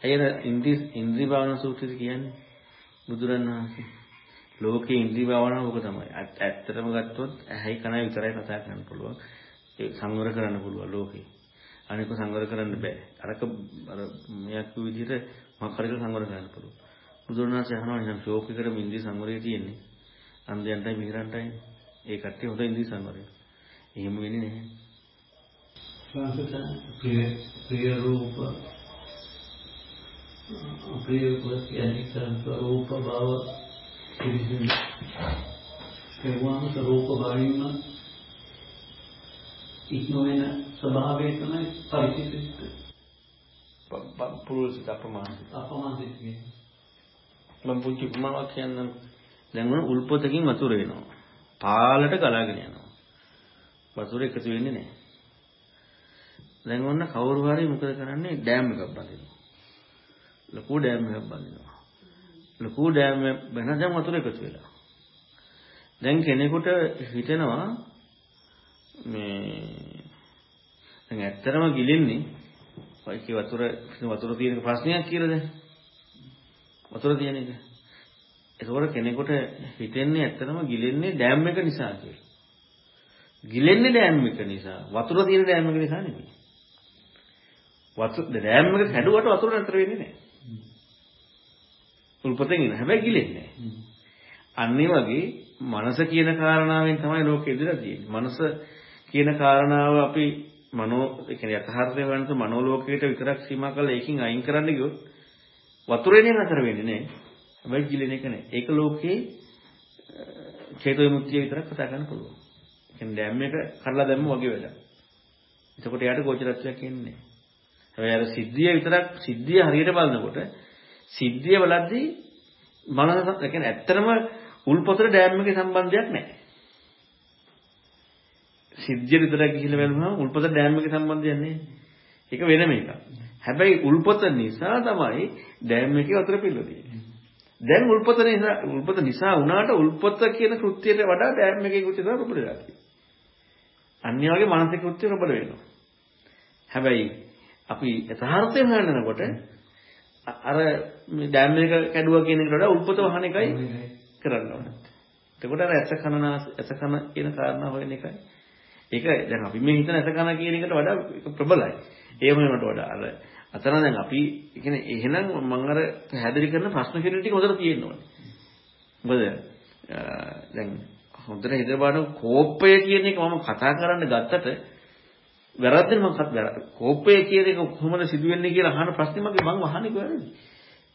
අයන ඉන්ද්‍රි ඉන්ද්‍රි භාවනා සූත්‍රය කියන්නේ බුදුරණවහන්සේ ලෝකේ ඉන්ද්‍රි භාවනාව ඔක තමයි. ඇත්තටම ගත්තොත් ඇහැයි කනයි විතරයි කතා කරන්න පුළුවන්. ඒ සංවර කරන්න පුළුවන් ලෝකේ. අනික සංවර කරන්න බෑ. අරක අර මෙයක් විදිහට මම කරේක සංවර කරන්න පුළුවන්. බුදුරණවහන්සේ අහනවා නම් ශෝකයකට ඉන්ද්‍රිය සංවරය තියෙන්නේ. අන්ධයන්ටයි මිහිරන්ටයි. ඒ කට්ටිය හොඳ ඉන්ද්‍රිය සංවරය. එහෙම වෙන්නේ නැහැ.
ශාසක ප්‍රිය ප්‍රිය රූප අප්‍රිය රූප කියන්නේ ස්වરૂප භව ඒවාම ස්වરૂප භාවීම ඉක්මවෙන ස්වභාවය තමයි පරිචිත
පුරුසිත අපමානිත
අපමානිත කියන්නේ.
මම පුංචි උපමාවක් කියන්නම්. දැන් උන උල්පතකින් වතුර එනවා. පාලට ගලාගෙන යනවා. වතුර එකතු වෙන්නේ නැහැ. දැන් ඔන්න කවුරු හරි මොකද කරන්නේ? ඩෑම් එකක් බඳිනවා. ලොකු ඩෑම් එකක් බඳිනවා ලොකු ඩෑම් එක වෙන දැන් වතුර එකතු වෙලා දැන් කෙනෙකුට හිතෙනවා මේ දැන් ඇත්තටම ගිලින්නේ ඔයකේ වතුර වතුර තියෙන ප්‍රශ්නයක් කියලා දැන් වතුර තියෙන එක. ඒකවල කෙනෙකුට හිතෙන්නේ ඇත්තටම ගිලෙන්නේ ඩෑම් එක නිසා කියලා. ගිලෙන්නේ ඩෑම් එක නිසා. වතුර තියෙන ඩෑම් එක නිසා නෙමෙයි. වතුර ඩෑම් එක කැඩුවට වතුර නතර වෙන්නේ නැහැ. උල්පතෙන් එන හැබැයි ගිලෙන්නේ නැහැ. අන්න වගේ මනස කියන කාරණාවෙන් තමයි ලෝකෙ ඉඳලා තියෙන්නේ. මනස කියන කාරණාව අපි මනෝ ඒ කියන්නේ යථාර්ථය වන්ත මනෝලෝකයට විතරක් සීමා කරලා ඒකින් අයින් කරන්න ගියොත් වතුරේනේ නතර වෙන්නේ නේ. හැබැයි ගිලෙන එක නේ. ඒක ලෝකේ චේතෝ විමුක්තිය විතරක් කතා කරන්න පුළුවන්. කියන්නේ ඩෑම් එක කඩලා දැම්ම වගේ වැඩක්. එතකොට යාට ගෝචරත්වයක් එන්නේ නැහැ. හැබැයි අර සිද්ධිය විතරක් සිද්ධිය හරියට බලනකොට සිද්ධිය බලද්දී මනස ඒ කියන්නේ ඇත්තටම උල්පතට ඩෑම් එකේ සම්බන්ධයක් නැහැ. සිද්ධිය විතරක් ගිහිල්ලා බලනවා උල්පතට ඩෑම් එකේ සම්බන්ධයක් නැහැ. ඒක වෙනම එකක්. හැබැයි උල්පත නිසා තමයි ඩෑම් එකේ වතුර පිල්ල තියෙන්නේ. දැන් උල්පත නිසා උල්පත නිසා වුණාට උල්පත කියන කෘත්‍යයට වඩා ඩෑම් එකේ කෘත්‍ය තමයි ප්‍රබල වෙලා තියෙන්නේ. අන්‍ය වගේ මානසික කෘත්‍ය ප්‍රබල වෙනවා. හැබැයි අපි යථාර්ථය හොයනකොට අර ඩෑම් එක කැඩුවා කියන එකට වඩා උල්පත වහන එකයි කරන්න ඕනේ. එතකොට අර ඇස කන ඇස කන කියන කාරණා හොයන එකයි. ඒක දැන් අපි මේ හිතන ඇස කන කියන එකට වඩා ප්‍රබලයි. ඒ වෙනවට වඩා අර අතන දැන් අපි කියන්නේ එහෙනම් මම අර පැහැදිලි කරන ප්‍රශ්න කෙරෙන ටික හොඳට තියෙන්න ඕනේ. මොකද දැන් හොඳට බලන කෝපය කියන එක මම කතා කරන්න ගත්තට වැරද්දනේ මම කෝපය කියන එක කොහොමද සිදුවෙන්නේ කියලා අහන ප්‍රශ්නේ මගේ මං අහන්නේ කොහොමද?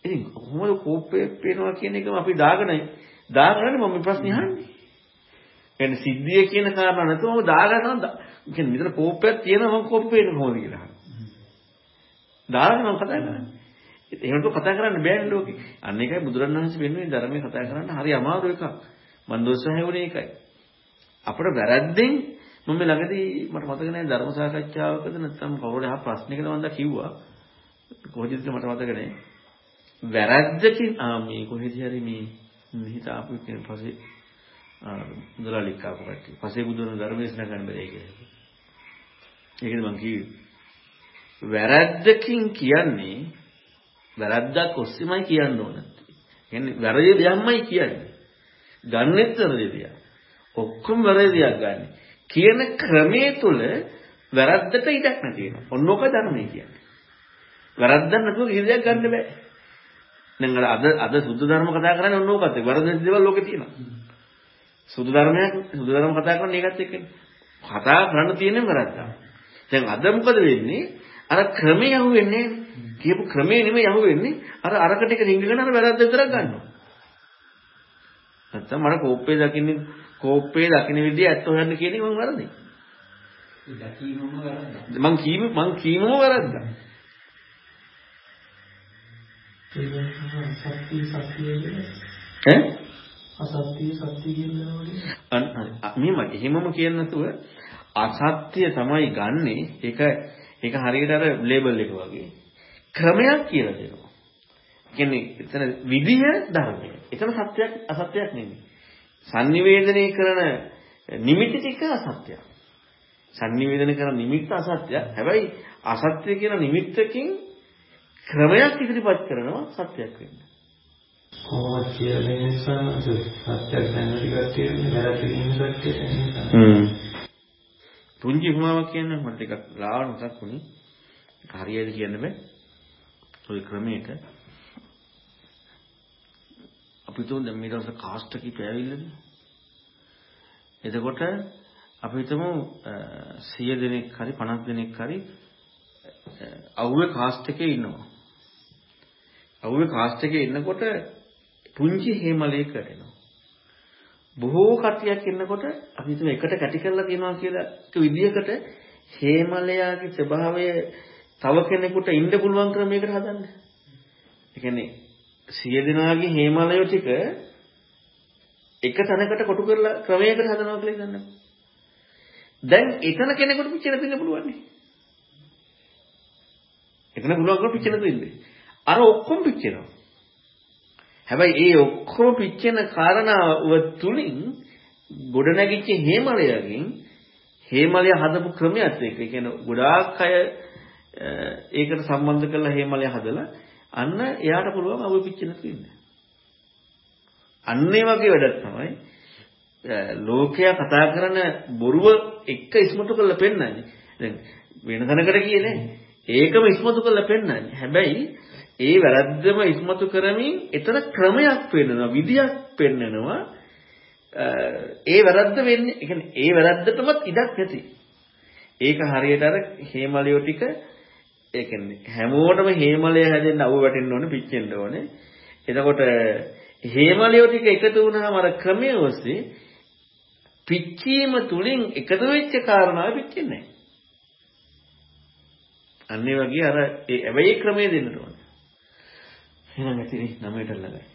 ඉතින් කොහොමද කෝපය පේනවා කියන එකම අපි දාගෙන දාගන්නේ මම මේ ප්‍රශ්නේ අහන්නේ. يعني සිද්ධිය කියන කාරණා නැතුව මම දාගන්න කියන්නේ මෙතන කෝපයක් තියෙනවා මම කෝප පේන්නේ කොහොමද කියලා අහනවා. දාගෙන මම කතා කරන්නේ. එහෙමද කතා කරන්න බෑනේ ලෝකේ. අන්න ඒකයි බුදුරණවහන්සේ වෙනුවෙන් ධර්මයේ කතා කරන්න හරි අමාරු එකක්. මන් දොස්සහැවුනේ ඒකයි. අපිට වැරද්දෙන් මම ළඟදී මට මතක නැහැ ධර්ම සාකච්ඡාවකද නැත්නම් කවුරුහරි අහ ප්‍රශ්නයකට මම කිව්වා. කොහොමද මට මතක නැහැ. වැරද්දකින් ආ මේ කොහෙද හරි මේ මෙහිට ආපු කෙනෙක් පස්සේ මුදලාලික් ආපු කට්ටිය. පස්සේ බුදුරණ ධර්මදේශනා කරන්න බැහැ කියලා. ඒකද මම කිව්වේ. වැරද්දකින් කියන්නේ වැරද්දක් ඔස්සේමයි කියන්න ඕන. කියන්නේ වැරදි දෙයක්මයි කියන්නේ. ගන්නෙත් වැරදි දෙයක්. ඔක්කොම වැරදියක් ගන්න. කියන ක්‍රමයේ තුල වැරද්දට ඉඩක් නැති වෙනවා. ඔන්නෝක ධර්මයේ කියන්නේ. වැරද්දක් නැතුව කිසි දෙයක් ගන්න බෑ. දැන් අද අද සුද්ධ ධර්ම කතා කරන්නේ ඔන්නෝකත්. වැරදි දේවල් ලෝකේ තියෙනවා. සුදු ධර්මයක් සුදු ධර්ම කතා කරන්නේ ඒකත් එක්කනේ. කතා කරන්න තියෙන්නේ වැරද්දක්. දැන් අද මොකද වෙන්නේ? අර ක්‍රමය යහුවෙන්නේ කියපු ක්‍රමේ නෙමෙයි යහුවෙන්නේ අර අරකට එක රිංගගෙන අර වැරද්ද විතරක් ගන්නවා. නැත්තම් මම කෝප්පේ දකින්නේ කෝප්පේ දකින්න විදිය ඇත්ත හොයන්න කියන එක මම වැරදි.
දැකීමම වැරද්දක්.
මං කීම මං කීමම වැරද්දා.
සත්‍ය සත්‍ය කියන්නේ
ඈ?
අසත්‍ය සත්‍ය කියනවා
කියන්නේ නැතුව අසත්‍ය තමයි ගන්නෙ ඒක ඒක හරියට අර ලේබල් එක වගේ ක්‍රමයක් කියලා දෙනවා. කියන්නේ එතන විදිහ ධර්මය. එතන සත්‍යයක් අසත්‍යයක් නෙමෙයි. Sannivedanaya කරන නිමිති ටික අසත්‍යයක්. sannivedana කරන නිමිත්ත අසත්‍යයක්. හැබැයි අසත්‍ය කියන නිමිත්තකින් ක්‍රමයක් ඉදිරිපත් කරනවා සත්‍යයක් වෙන්න.
කොහොමද කියන්නේ නිසා සත්‍යයක් දැනටි කට්ටිය වැරදි ඉන්න කට්ටිය නිසා.
හ්ම්. පුංචි උපමාවක් කියන්නේ මට ටිකක් ලාවට මතක් වුණේ. හරියද කියන්න බෑ. ওই ක්‍රමයක අපි තුන් දැන් මේ දවස් කාස්ට් එකේ පෑවිල්ලද? එතකොට අපි හිතමු 100 දෙනෙක් හරි 50 දෙනෙක් හරි අවුවේ කාස්ට් එකේ ඉන්නවා. අවුවේ කාස්ට් එකේ ඉන්නකොට පුංචි හේමලයක වැටෙනවා. බොහෝ කට්ටියක් ඉන්නකොට අපි හිතමු එකට කැටි කරලා තියනවා කියලා විදියකට හේමලයාගේ ස්වභාවය තව කෙනෙකුට ඉන්න පුළුවන් ක්‍රමයකට හදන්න. ඒ කියන්නේ සිය දෙනාගේ හේමලය ටික එක තැනකට කොටු කරලා ක්‍රමයකට හදනවා කියලා හිතන්න. දැන් එතන කෙනෙකුට පිච්චෙන දෙන්න පුළුවන් නේ. එතන පුළුවන් කරලා පිච්චෙන දෙන්නේ. අර ඔක්කොම පිච්චෙනවා. හැබැයි ඒ ඔක්කොම පිච්චෙන කාරණාව තුලින් ගොඩනැගිච්ච හේමලයකින් හේමලය හදපු ක්‍රමයක් එක්ක ඒ කියන්නේ ගොඩාක් අය ඒකට සම්බන්ධ කරලා හේමලය හදලා අන්න එයාට පුළුවන් අවුව පිච්චෙන දෙන්න. අන්න ඒ වගේ වැඩක් තමයි ලෝකයා කතා කරන බොරුව එක ඉස්මතු කරලා පෙන්නන්නේ. දැන් වෙන තැනකට කියන්නේ ඒකම ඉස්මතු කරලා පෙන්නන්නේ. හැබැයි ඒ වැරද්දම ඉස්මතු කරමින් එතන ක්‍රමයක් පෙන්නනවා, විදියක් පෙන්නනවා. ඒ වැරද්ද වෙන්නේ, ඒ කියන්නේ ඒ වැරද්දටමත් ඉඩක් නැති. ඒක හරියට අර හේමලියෝ ටික ඒ කියන්නේ හැමෝටම හේමලය හැදෙන්න අවු වැටෙන්න ඕනේ, පිච්චෙන්න ඕනේ. එතකොට හේමලියෝ ටික එකතු වුණාම අර ක්‍රමයේ ඔස්සේ පිච්චීම තුලින් එකතු වෙච්ච කාරණාව පිච්චෙන්නේ නැහැ. අන්න ඒ වගේ අර ඒ හැබැයි ක්‍රමයේ දෙන්න ඕනේ. එහෙනම් ඇතිනේ නමයට ළඟයි.